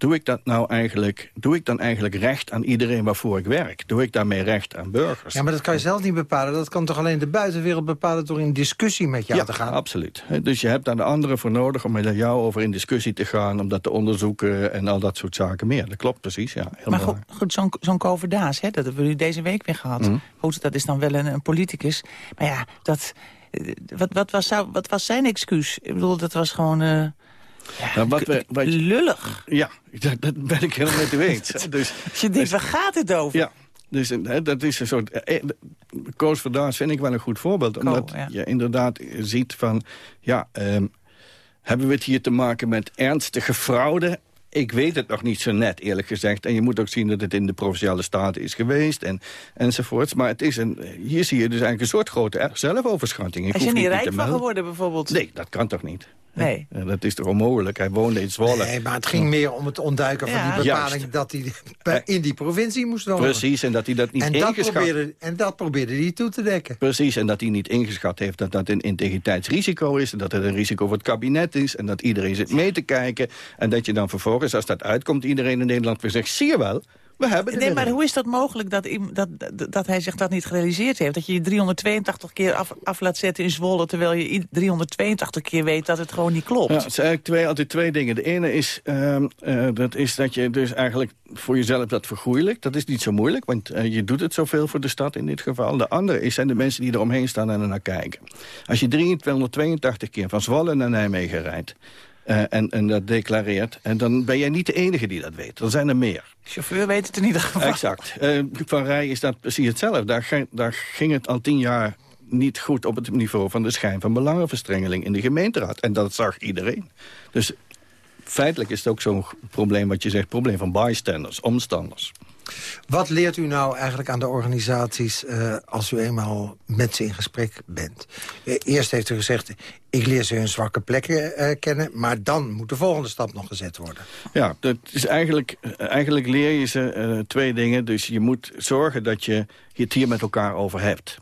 doe ik dat nou eigenlijk, doe ik dan eigenlijk recht aan iedereen waarvoor ik werk? Doe ik daarmee recht aan burgers? Ja, maar dat kan je zelf niet bepalen. Dat kan toch alleen de buitenwereld bepalen door in discussie met jou ja, te gaan? absoluut. Hè, Dus je hebt daar de anderen voor nodig om met jou over in discussie te gaan... om dat te onderzoeken en al dat soort zaken meer. Dat klopt precies, ja. Heel Maar goed, goed zo'n zo'n Koverdaas, hè, dat hebben we nu deze week weer gehad. Mhm. Goed, dat is dan wel een, een politicus. Maar ja, dat, eh, wat, wat, was, wat was zijn excuus? Ik bedoel, dat was gewoon... eh, Nou, wat we, wat je- lullig. Ja, dat, dat ben ik helemaal met u eens. Dus, Als je denkt, waar gaat het over? ja, dus hè, dat is een soort... eh, eh, Koos Verdaas vind ik wel een goed voorbeeld. Omdat ja. je inderdaad ziet van... ja, ehm, hebben we het hier te maken met ernstige fraude... Ik weet het nog niet zo net, eerlijk gezegd. En je moet ook zien dat het in de Provinciale Staten is geweest en, enzovoorts. Maar het is een, hier zie je dus eigenlijk een soort grote zelfoverschatting. Ik Hij is er hoef niet rijk van geworden, bijvoorbeeld. Nee, dat kan toch niet? Nee. Eh, Dat is toch onmogelijk? Hij woonde in Zwolle. Nee, maar het ging meer om het ontduiken van Ja. die bepaling... dat hij bij- in die provincie moest wonen. Precies, en dat hij dat niet en dat, ingeschat... probeerde, en dat probeerde hij toe te dekken. Precies, en dat hij niet ingeschat heeft dat dat een integriteitsrisico is... en dat het een risico voor het kabinet is... en dat iedereen zit mee te kijken... en dat je dan vervolgens, als dat uitkomt... iedereen in Nederland weer zegt, zie je wel, we hebben Nee, maar hoe is dat mogelijk dat, dat, dat, hij zich dat niet gerealiseerd heeft? Dat je je 382 keer af, af laat zetten in Zwolle... terwijl je i- 382 keer weet dat het gewoon niet klopt. Ja, het zijn eigenlijk twee, altijd twee dingen. De ene is, ehm, eh, dat is dat je dus eigenlijk voor jezelf dat vergoeilijkt. Dat is niet zo moeilijk, want eh, je doet het zoveel voor de stad in dit geval. De andere is, zijn de mensen die eromheen staan en er naar kijken. Als je 382 keer van Zwolle naar Nijmegen rijdt... eh, en, en dat declareert, en dan ben jij niet de enige die dat weet. Er zijn er meer. chauffeur weet het in ieder geval. Exact. Eh, van Rij is dat precies hetzelfde. Daar, ging- daar ging het al tien jaar niet goed op het niveau van de schijn van belangenverstrengeling in de gemeenteraad. En dat zag iedereen. Dus feitelijk is het ook zo'n probleem wat je zegt, probleem van bystanders, omstanders. Wat leert u nou eigenlijk aan de organisaties eh, als u eenmaal met ze in gesprek bent? Eh, eerst heeft u gezegd, ik leer ze hun zwakke plekken eh, kennen... maar dan moet de volgende stap nog gezet worden. Ja, dat is eigenlijk, eigenlijk leer je ze twee dingen. Dus je moet zorgen dat je het hier met elkaar over hebt.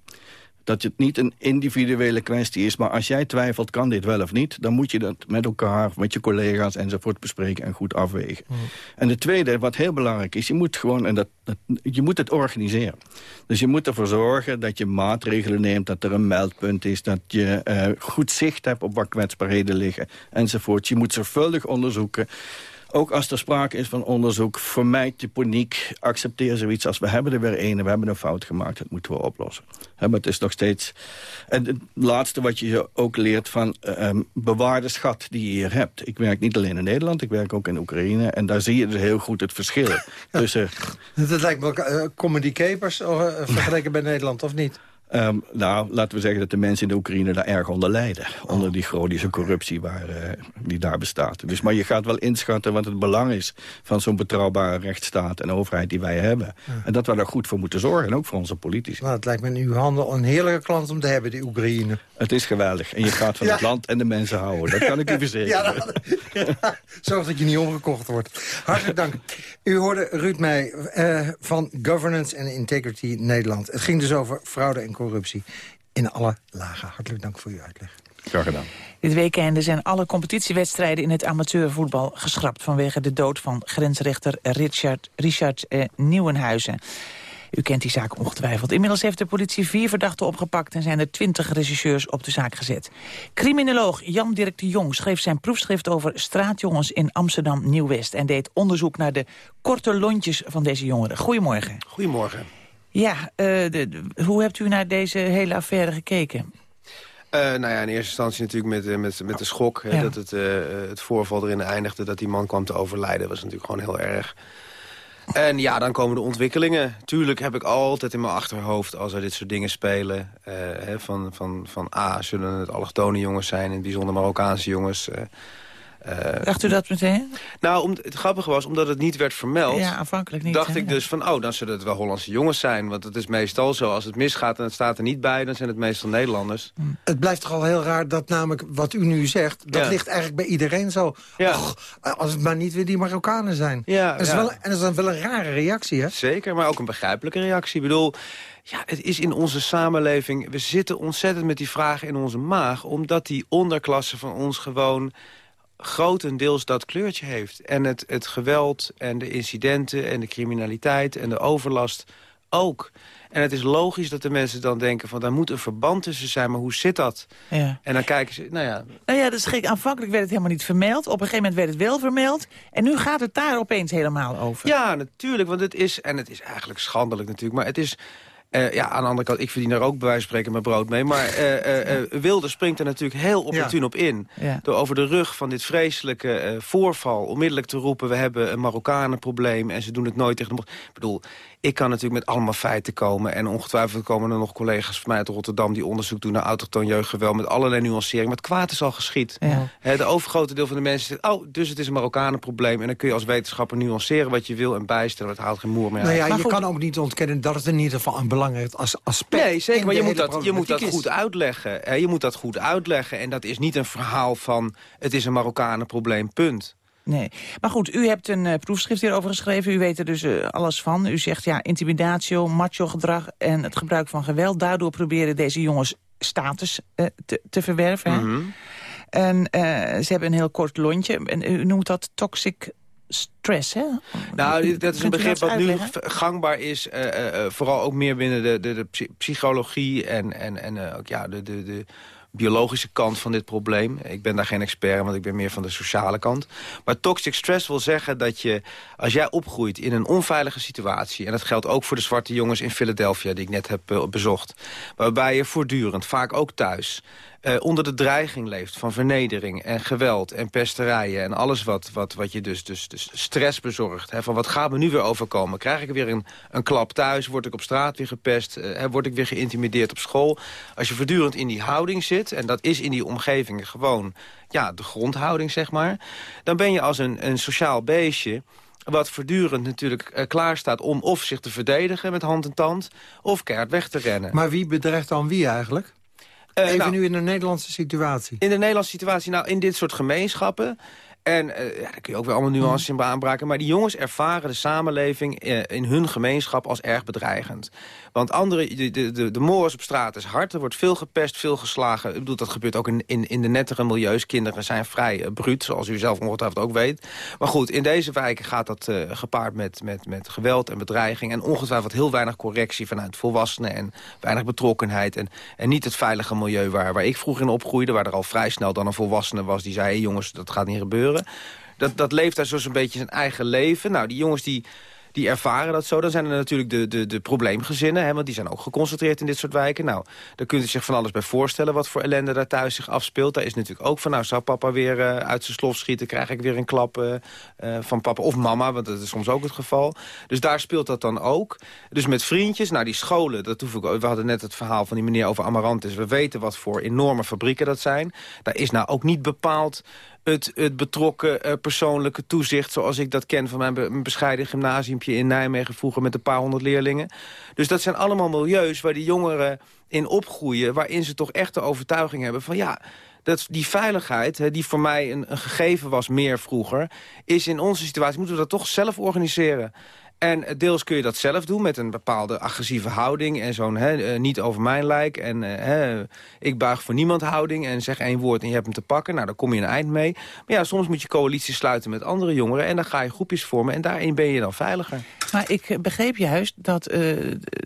Dat het niet een individuele kwestie is, maar als jij twijfelt, kan dit wel of niet... dan moet je dat met elkaar, met je collega's enzovoort bespreken en goed afwegen. En de tweede, wat heel belangrijk is, je moet gewoon en dat, dat, je moet het organiseren. Dus je moet ervoor zorgen dat je maatregelen neemt, dat er een meldpunt is... dat je eh, goed zicht hebt op waar kwetsbaarheden liggen enzovoort. Je moet zorgvuldig onderzoeken. Ook als er sprake is van onderzoek, vermijd de paniek. Accepteer zoiets als we hebben er weer een en we hebben een fout gemaakt. Dat moeten we oplossen. Maar het is nog steeds... En het laatste wat je ook leert van eh, ehm, bewaar de schat die je hier hebt. Ik werk niet alleen in Nederland, ik werk ook in Oekraïne. En daar zie je dus heel goed het verschil tussen... Dat lijkt me ook uh, comedy capers uh, vergeleken bij Nederland, of niet? Um, nou, laten we zeggen dat de mensen in de Oekraïne daar erg onder lijden. Onder die chronische corruptie waar, uh, die daar bestaat. Dus, maar je gaat wel inschatten wat het belang is... van zo'n betrouwbare rechtsstaat en overheid die wij hebben. Ja. En dat we daar goed voor moeten zorgen, en ook voor onze politici. Nou, het lijkt me in uw handel een heerlijke klant om te hebben, die Oekraïne. Het is geweldig. En je gaat van ja. het land en de mensen houden. Dat kan ik u verzekeren. Ja, zorg dat je niet omgekocht wordt. Hartelijk dank. U hoorde Ruud Meij uh, van Governance and Integrity Nederland. Het ging dus over fraude en corruptie in alle lagen. Hartelijk dank voor uw uitleg. Graag gedaan. Dit weekende zijn alle competitiewedstrijden in het amateurvoetbal geschrapt... vanwege de dood van grensrechter Richard, Richard eh, Nieuwenhuizen. U kent die zaak ongetwijfeld. Inmiddels heeft de politie vier verdachten opgepakt... en zijn er twintig regisseurs op de zaak gezet. Criminoloog Jan-Dirk de Jong schreef zijn proefschrift over straatjongens in Amsterdam Nieuw-West... en deed onderzoek naar de korte lontjes van deze jongeren. Goedemorgen. Goedemorgen. Ja, uh, de, de, hoe hebt u naar deze hele affaire gekeken? Uh, nou ja, in eerste instantie natuurlijk met, uh, met, met de schok... Ja. Hè, dat het, uh, het voorval erin eindigde dat die man kwam te overlijden. was natuurlijk gewoon heel erg. En ja, dan komen de ontwikkelingen. Tuurlijk heb ik altijd in mijn achterhoofd als er dit soort dingen spelen. Uh, hè, van, van, van A, zullen het allochtone jongens zijn, in het bijzonder Marokkaanse jongens... Uh, Dacht u dat meteen? Nou, om, het grappige was, omdat het niet werd vermeld... Ja, aanvankelijk niet. Dacht ik dus van, oh, dan zullen het wel Hollandse jongens zijn. Want het is meestal zo, als het misgaat en het staat er niet bij... dan zijn het meestal Nederlanders. Hm. Het blijft toch al heel raar dat namelijk wat u nu zegt... dat ligt eigenlijk bij iedereen zo. Ja. Och, als het maar niet weer die Marokkanen zijn. Ja, en, dat is wel, en dat is dan wel een rare reactie, hè? Zeker, maar ook een begrijpelijke reactie. Ik bedoel... Ja, het is in onze samenleving... We zitten ontzettend met die vragen in onze maag... omdat die onderklasse van ons gewoon grotendeels dat kleurtje heeft. En het, het geweld en de incidenten en de criminaliteit en de overlast ook. En het is logisch dat de mensen dan denken van... daar moet een verband tussen zijn, maar hoe zit dat? Ja. En dan kijken ze, nou ja... Nou ja, dat is gek. Aanvankelijk werd het helemaal niet vermeld. Op een gegeven moment werd het wel vermeld. En nu gaat het daar opeens helemaal over. Ja, natuurlijk. Want het is, en het is eigenlijk schandelijk natuurlijk... maar het is uh, ja, aan de andere kant, ik verdien er ook bij wijze van spreken mijn brood mee. Maar uh, uh, Wilde springt er natuurlijk heel opportun ja. op in. Ja. Door over de rug van dit vreselijke voorval onmiddellijk te roepen... we hebben een Marokkanenprobleem en ze doen het nooit tegen de... Ik bedoel, ik kan natuurlijk met allemaal feiten komen. En ongetwijfeld komen er nog collega's van mij uit Rotterdam... die onderzoek doen naar autochtoon jeugdgeweld met allerlei nuancering. Maar het kwaad is al geschied. Ja. de overgrote deel van de mensen zegt... oh, dus het is een Marokkanenprobleem. En dan kun je als wetenschapper nuanceren wat je wil en bijstellen. Het haalt geen moer meer nou uit. ja, je kan ook niet ontkennen dat het in ieder geval een belangrijk aspect Nee, zeker, maar je moet, dat, je moet dat goed uitleggen. Je moet dat goed uitleggen. En dat is niet een verhaal van... het is een Marokkanenprobleem, punt. Nee. Maar goed, u hebt een uh, proefschrift hierover geschreven. U weet er dus uh, alles van. U zegt ja, intimidatio, macho-gedrag en het gebruik van geweld. Daardoor proberen deze jongens status uh, te, te, verwerven. Mm -hmm. En ze hebben een heel kort lontje. En u noemt dat toxic stress, hè? Nou, dat is een begrip wat nu gangbaar is. Uh, uh, vooral ook meer binnen de, de, de psychologie en, en, en uh, ook ja, de, de, de biologische kant van dit probleem. Ik ben daar geen expert, want ik ben meer van de sociale kant. Maar toxic stress wil zeggen dat je, als jij opgroeit in een onveilige situatie... en dat geldt ook voor de zwarte jongens in Philadelphia die ik net heb bezocht... waarbij je voortdurend, vaak ook thuis uh, onder de dreiging leeft van vernedering en geweld en pesterijen... en alles wat, wat, wat je dus, dus, dus stress bezorgt. Hè, van wat gaat me nu weer overkomen? Krijg ik weer een, een klap thuis? Word ik op straat weer gepest? Uh, word ik weer geïntimideerd op school? Als je voortdurend in die houding zit... en dat is in die omgeving gewoon ja, de grondhouding, zeg maar... dan ben je als een, een sociaal beestje wat voortdurend natuurlijk uh, klaar staat om of zich te verdedigen met hand en tand... of keihard weg te rennen. Maar wie bedreigt dan wie eigenlijk? Uh, Even nou, nu in de Nederlandse situatie. In de Nederlandse situatie, nou, in dit soort gemeenschappen... En uh, ja, daar kun je ook weer allemaal nuances in aanbraken. Maar die jongens ervaren de samenleving uh, in hun gemeenschap als erg bedreigend. Want andere, de, de, de, de op straat is hard. Er wordt veel gepest, veel geslagen. Ik bedoel, dat gebeurt ook in, in, in de nettere milieus. Kinderen zijn vrij uh, bruut, zoals u zelf ongetwijfeld ook weet. Maar goed, in deze wijken gaat dat gepaard met, met, met geweld en bedreiging. En ongetwijfeld heel weinig correctie vanuit volwassenen. En weinig betrokkenheid. En, en niet het veilige milieu waar, waar ik vroeger in opgroeide. Waar er al vrij snel dan een volwassene was die zei... Jongens, dat gaat niet gebeuren. Dat, dat leeft daar zo'n beetje zijn eigen leven. Nou, die jongens die die ervaren dat zo. Dan zijn er natuurlijk de, de, de probleemgezinnen, hè, want die zijn ook geconcentreerd in dit soort wijken. Nou, daar kunt u zich van alles bij voorstellen wat voor ellende daar thuis zich afspeelt. Daar is natuurlijk ook van, nou, zou papa weer uh, uit zijn slof schieten, krijg ik weer een klap uh, uh, van papa of mama, want dat is soms ook het geval. Dus daar speelt dat dan ook. Dus met vriendjes, nou, die scholen, dat hoef ik, we hadden net het verhaal van die meneer over Amarantis. We weten wat voor enorme fabrieken dat zijn. Daar is nou ook niet bepaald het, het betrokken uh, persoonlijke toezicht... zoals ik dat ken van mijn, mijn bescheiden gymnasiumpje in Nijmegen... vroeger met een paar honderd leerlingen. Dus dat zijn allemaal milieus waar die jongeren in opgroeien... waarin ze toch echt de overtuiging hebben van... ja, dat die veiligheid, die voor mij een gegeven was meer vroeger... is in onze situatie, moeten we dat toch zelf organiseren. En deels kun je dat zelf doen met een bepaalde agressieve houding... en zo'n uh, niet over mijn lijk en uh, ik buig voor niemand houding... en zeg één woord en je hebt hem te pakken. Nou, daar kom je een eind mee. Maar ja, soms moet je coalities sluiten met andere jongeren... en dan ga je groepjes vormen en daarin ben je dan veiliger. Maar ik begreep juist dat uh,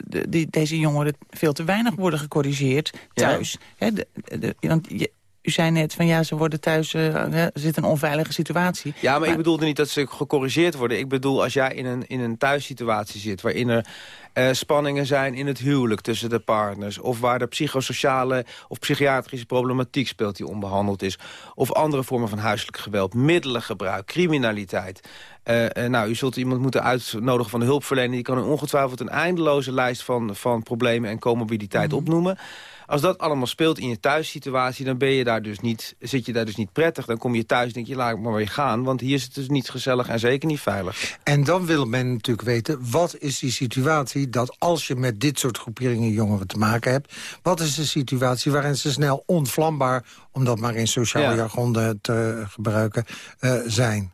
de, deze jongeren veel te weinig worden gecorrigeerd thuis. Ja. He, de, de, want je, U zei net van ja, ze worden thuis, uh, er zit een onveilige situatie. Ja, maar, ik bedoelde niet dat ze gecorrigeerd worden. Ik bedoel, als jij in een, in een thuissituatie zit... waarin er uh, spanningen zijn in het huwelijk tussen de partners... of waar de psychosociale of psychiatrische problematiek speelt die onbehandeld is... of andere vormen van huiselijk geweld, middelengebruik, criminaliteit... Uh, uh, nou, u zult iemand moeten uitnodigen van de hulpverlening. Die kan u ongetwijfeld een eindeloze lijst van, van problemen en comorbiditeit mm opnoemen. Als dat allemaal speelt in je thuissituatie, dan ben je daar dus niet, zit je daar dus niet prettig. Dan kom je thuis en denk je, laat maar weer gaan. Want hier is het dus niet gezellig en zeker niet veilig. En dan wil men natuurlijk weten, wat is die situatie... dat als je met dit soort groeperingen jongeren te maken hebt... wat is de situatie waarin ze snel ontvlambaar... om dat maar in sociaal ja. jargon te gebruiken, uh, zijn?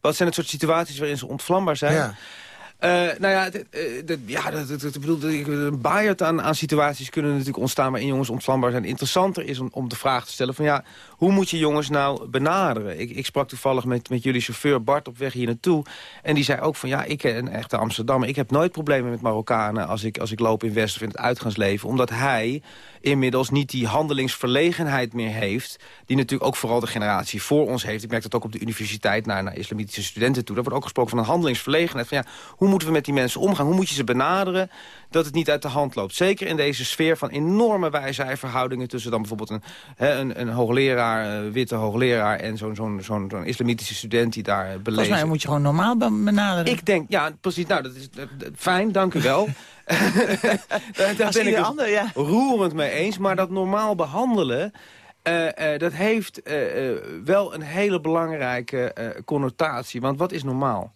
Wat zijn het soort situaties waarin ze ontvlambaar zijn? Ja. Uh, nou ja, uh, ja dat, een baaierd aan, aan situaties kunnen natuurlijk ontstaan... waarin jongens ontvlambaar zijn. Interessanter is om, de vraag te stellen van ja, hoe moet je jongens nou benaderen? Ik, ik sprak toevallig met, met jullie chauffeur Bart op weg hier naartoe. En die zei ook van ja, ik een echte Amsterdammer... ik heb nooit problemen met Marokkanen als ik, als ik loop in West of in het uitgaansleven. Omdat hij inmiddels niet die handelingsverlegenheid meer heeft... die natuurlijk ook vooral de generatie voor ons heeft. Ik merk dat ook op de universiteit naar, naar islamitische studenten toe. Daar wordt ook gesproken van een handelingsverlegenheid. Van ja, hoe moeten we met die mensen omgaan? Hoe moet je ze benaderen dat het niet uit de hand loopt? Zeker in deze sfeer van enorme wijzijverhoudingen... tussen dan bijvoorbeeld een, hè, een, een hoogleraar, uh, witte hoogleraar... en zo'n zo'n zo'n zo'n islamitische student die daar beleeft. Volgens mij moet je gewoon normaal benaderen. Ik denk, ja, precies. Nou, dat is dat, dat, fijn, dank u wel. daar, daar ben ik het ander, ja. roerend mee eens. Maar dat normaal behandelen... Uh, uh, dat heeft uh, wel een hele belangrijke connotatie. Want wat is normaal?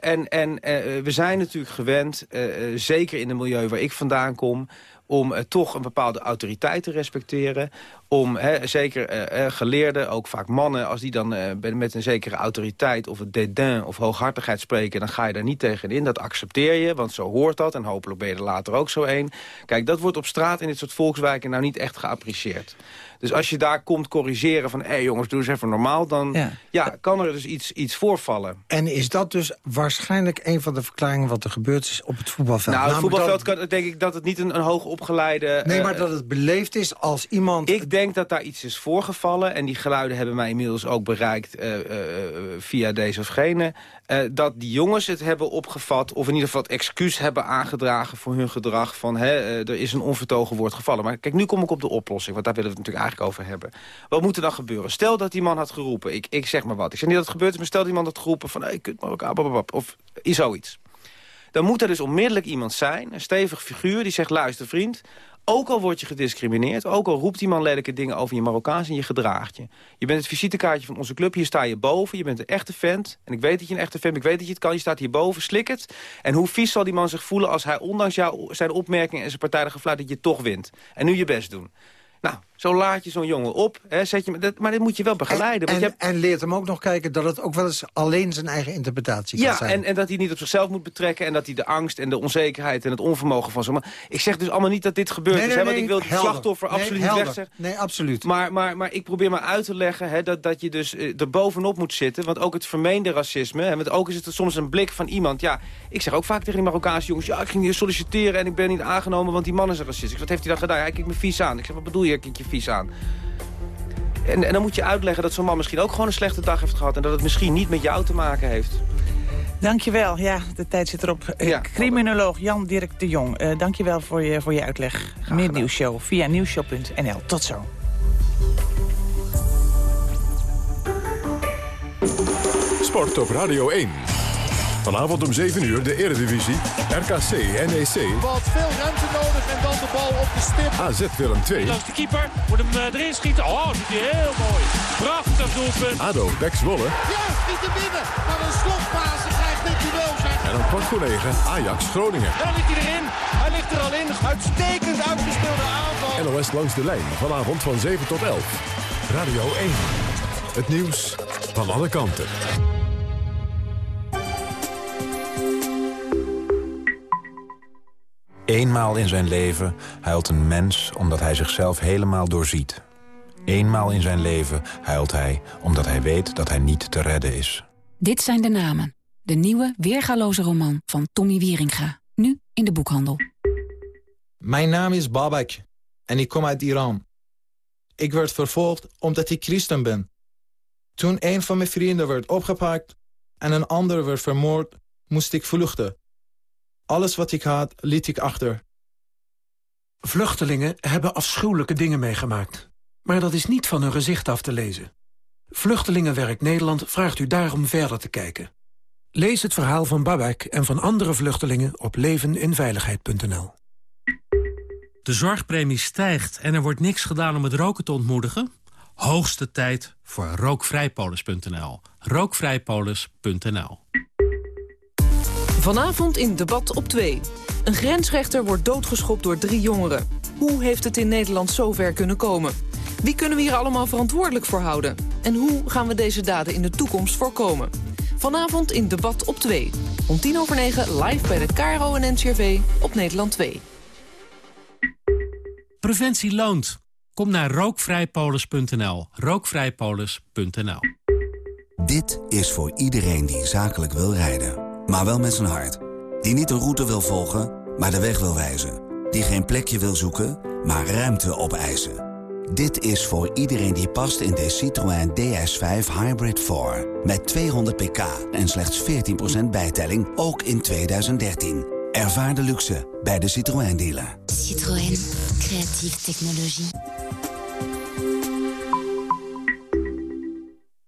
En en we zijn natuurlijk gewend, zeker in het milieu waar ik vandaan kom om toch een bepaalde autoriteit te respecteren. Om, zeker geleerden, ook vaak mannen... als die dan met een zekere autoriteit of het dédain of hooghartigheid spreken... dan ga je daar niet tegen in. Dat accepteer je, want zo hoort dat. En hopelijk ben je er later ook zo een. Kijk, dat wordt op straat in dit soort volkswijken nou niet echt geapprecieerd. Dus als je daar komt corrigeren van... hé hey jongens, doe eens even normaal... dan ja. ja. kan er dus iets, iets voorvallen. En is dat dus waarschijnlijk een van de verklaringen... wat er gebeurd is op het voetbalveld? Nou, het voetbalveld kan, denk ik dat het niet een, een hoog opgeleide... Nee, maar uh, dat het beleefd is als iemand... Ik denk dat daar iets is voorgevallen. En die geluiden hebben mij inmiddels ook bereikt... Uh, uh, via deze of gene. Dat die jongens het hebben opgevat... of in ieder geval het excuus hebben aangedragen voor hun gedrag... van hè, er is een onvertogen woord gevallen. Maar kijk, nu kom ik op de oplossing. Want daar willen we het natuurlijk eigenlijk over hebben. Wat moet er dan gebeuren? Stel dat die man had geroepen, ik, ik zeg maar wat. Ik zeg niet dat het gebeurt is, maar stel die man had geroepen van... Hey, kut Marokkaan, of is zoiets. Dan moet er dus onmiddellijk iemand zijn, een stevig figuur... die zegt, luister vriend, ook al word je gediscrimineerd, ook al roept die man lelijke dingen over je Marokkaans en je gedraagt je. Je bent het visitekaartje van onze club, hier sta je boven, je bent een echte vent. En ik weet dat je een echte vent bent, ik weet dat je het kan, je staat hier boven, slik het. En hoe vies zal die man zich voelen als hij ondanks jou, zijn opmerkingen en zijn partijdige fluit dat je toch wint. En nu je best doen. Nou, zo laat je zo'n jongen op. Hè, zet je, dat, maar dit moet je wel begeleiden. En, je hebt... en, leert hem ook nog kijken dat het ook wel eens alleen zijn eigen interpretatie ja, kan zijn. Ja, en, en dat hij niet op zichzelf moet betrekken... en dat hij de angst en de onzekerheid en het onvermogen van zo'n Ik zeg dus allemaal niet dat dit gebeurd nee, is. Nee, hè, want ik wil het slachtoffer nee, absoluut helder. niet wegzeggen. Nee, absoluut. Maar, maar, maar ik probeer maar uit te leggen hè, dat, dat je dus uh, er bovenop moet zitten. Want ook het vermeende racisme... Hè, want ook is het soms een blik van iemand... Ja, ik zeg ook vaak tegen die Marokkaanse jongens... Ja, ik ging hier solliciteren en ik ben niet aangenomen... want die man is een racist. Ik zeg, wat heeft hij dan gedaan? Hij kijkt me vies aan. Ik zeg, wat bedoel je, kijk je vies aan? En, en dan moet je uitleggen dat zo'n man misschien ook gewoon een slechte dag heeft gehad... en dat het misschien niet met jou te maken heeft. Dankjewel. Ja, de tijd zit erop. Ja. Criminoloog Jan-Dirk de Jong, uh, dankjewel voor je, voor je uitleg. Meer nieuwsshow via nieuwsshow.nl. Tot zo. Sport op Radio 1. Vanavond om 7 uur de Eredivisie. RKC NEC. Wat veel ruimte nodig en dan de bal op de stip. AZ Willem 2. Langs de keeper. Moet hem uh, erin schieten. Oh, dat doet hij heel mooi. Prachtig doelpunt. ADO Bex Zwolle. Ja, niet te binnen. Maar een slotfase krijgt dit duel zijn. En om kwart voor 9 Ajax Groningen. En dan ligt hij erin. Hij ligt er al in. Uitstekend uitgespeelde aanval. NOS langs de lijn. Vanavond van 7 tot 11. Radio 1. Het nieuws van alle kanten. Eenmaal in zijn leven huilt een mens omdat hij zichzelf helemaal doorziet. Eenmaal in zijn leven huilt hij omdat hij weet dat hij niet te redden is. Dit zijn de namen. De nieuwe, weergaloze roman van Tommy Wieringa. Nu in de boekhandel. Mijn naam is Babak en ik kom uit Iran. Ik werd vervolgd omdat ik christen ben. Toen een van mijn vrienden werd opgepakt en een ander werd vermoord, moest ik vluchten. Alles wat ik had, liet ik achter. Vluchtelingen hebben afschuwelijke dingen meegemaakt. Maar dat is niet van hun gezicht af te lezen. Vluchtelingenwerk Nederland vraagt u daarom verder te kijken. Lees het verhaal van Babek en van andere vluchtelingen op leveninveiligheid.nl. De zorgpremie stijgt en er wordt niks gedaan om het roken te ontmoedigen? Hoogste tijd voor rookvrijpolis.nl. Rookvrijpolis.nl Vanavond in Debat op 2. Een grensrechter wordt doodgeschopt door drie jongeren. Hoe heeft het in Nederland zover kunnen komen? Wie kunnen we hier allemaal verantwoordelijk voor houden? En hoe gaan we deze daden in de toekomst voorkomen? Vanavond in Debat op 2. Om tien over negen live bij de KRO en NCRV op Nederland 2. Preventie loont. Kom naar rookvrijpolis.nl. Rookvrijpolis.nl Dit is voor iedereen die zakelijk wil rijden, maar wel met zijn hart. Die niet een route wil volgen, maar de weg wil wijzen. Die geen plekje wil zoeken, maar ruimte opeisen. Dit is voor iedereen die past in de Citroën DS5 Hybrid 4. Met 200 pk en slechts 14% bijtelling, ook in 2013. Ervaar de luxe bij de Citroën dealer. Citroën, creatieve technologie.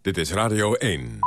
Dit is Radio 1.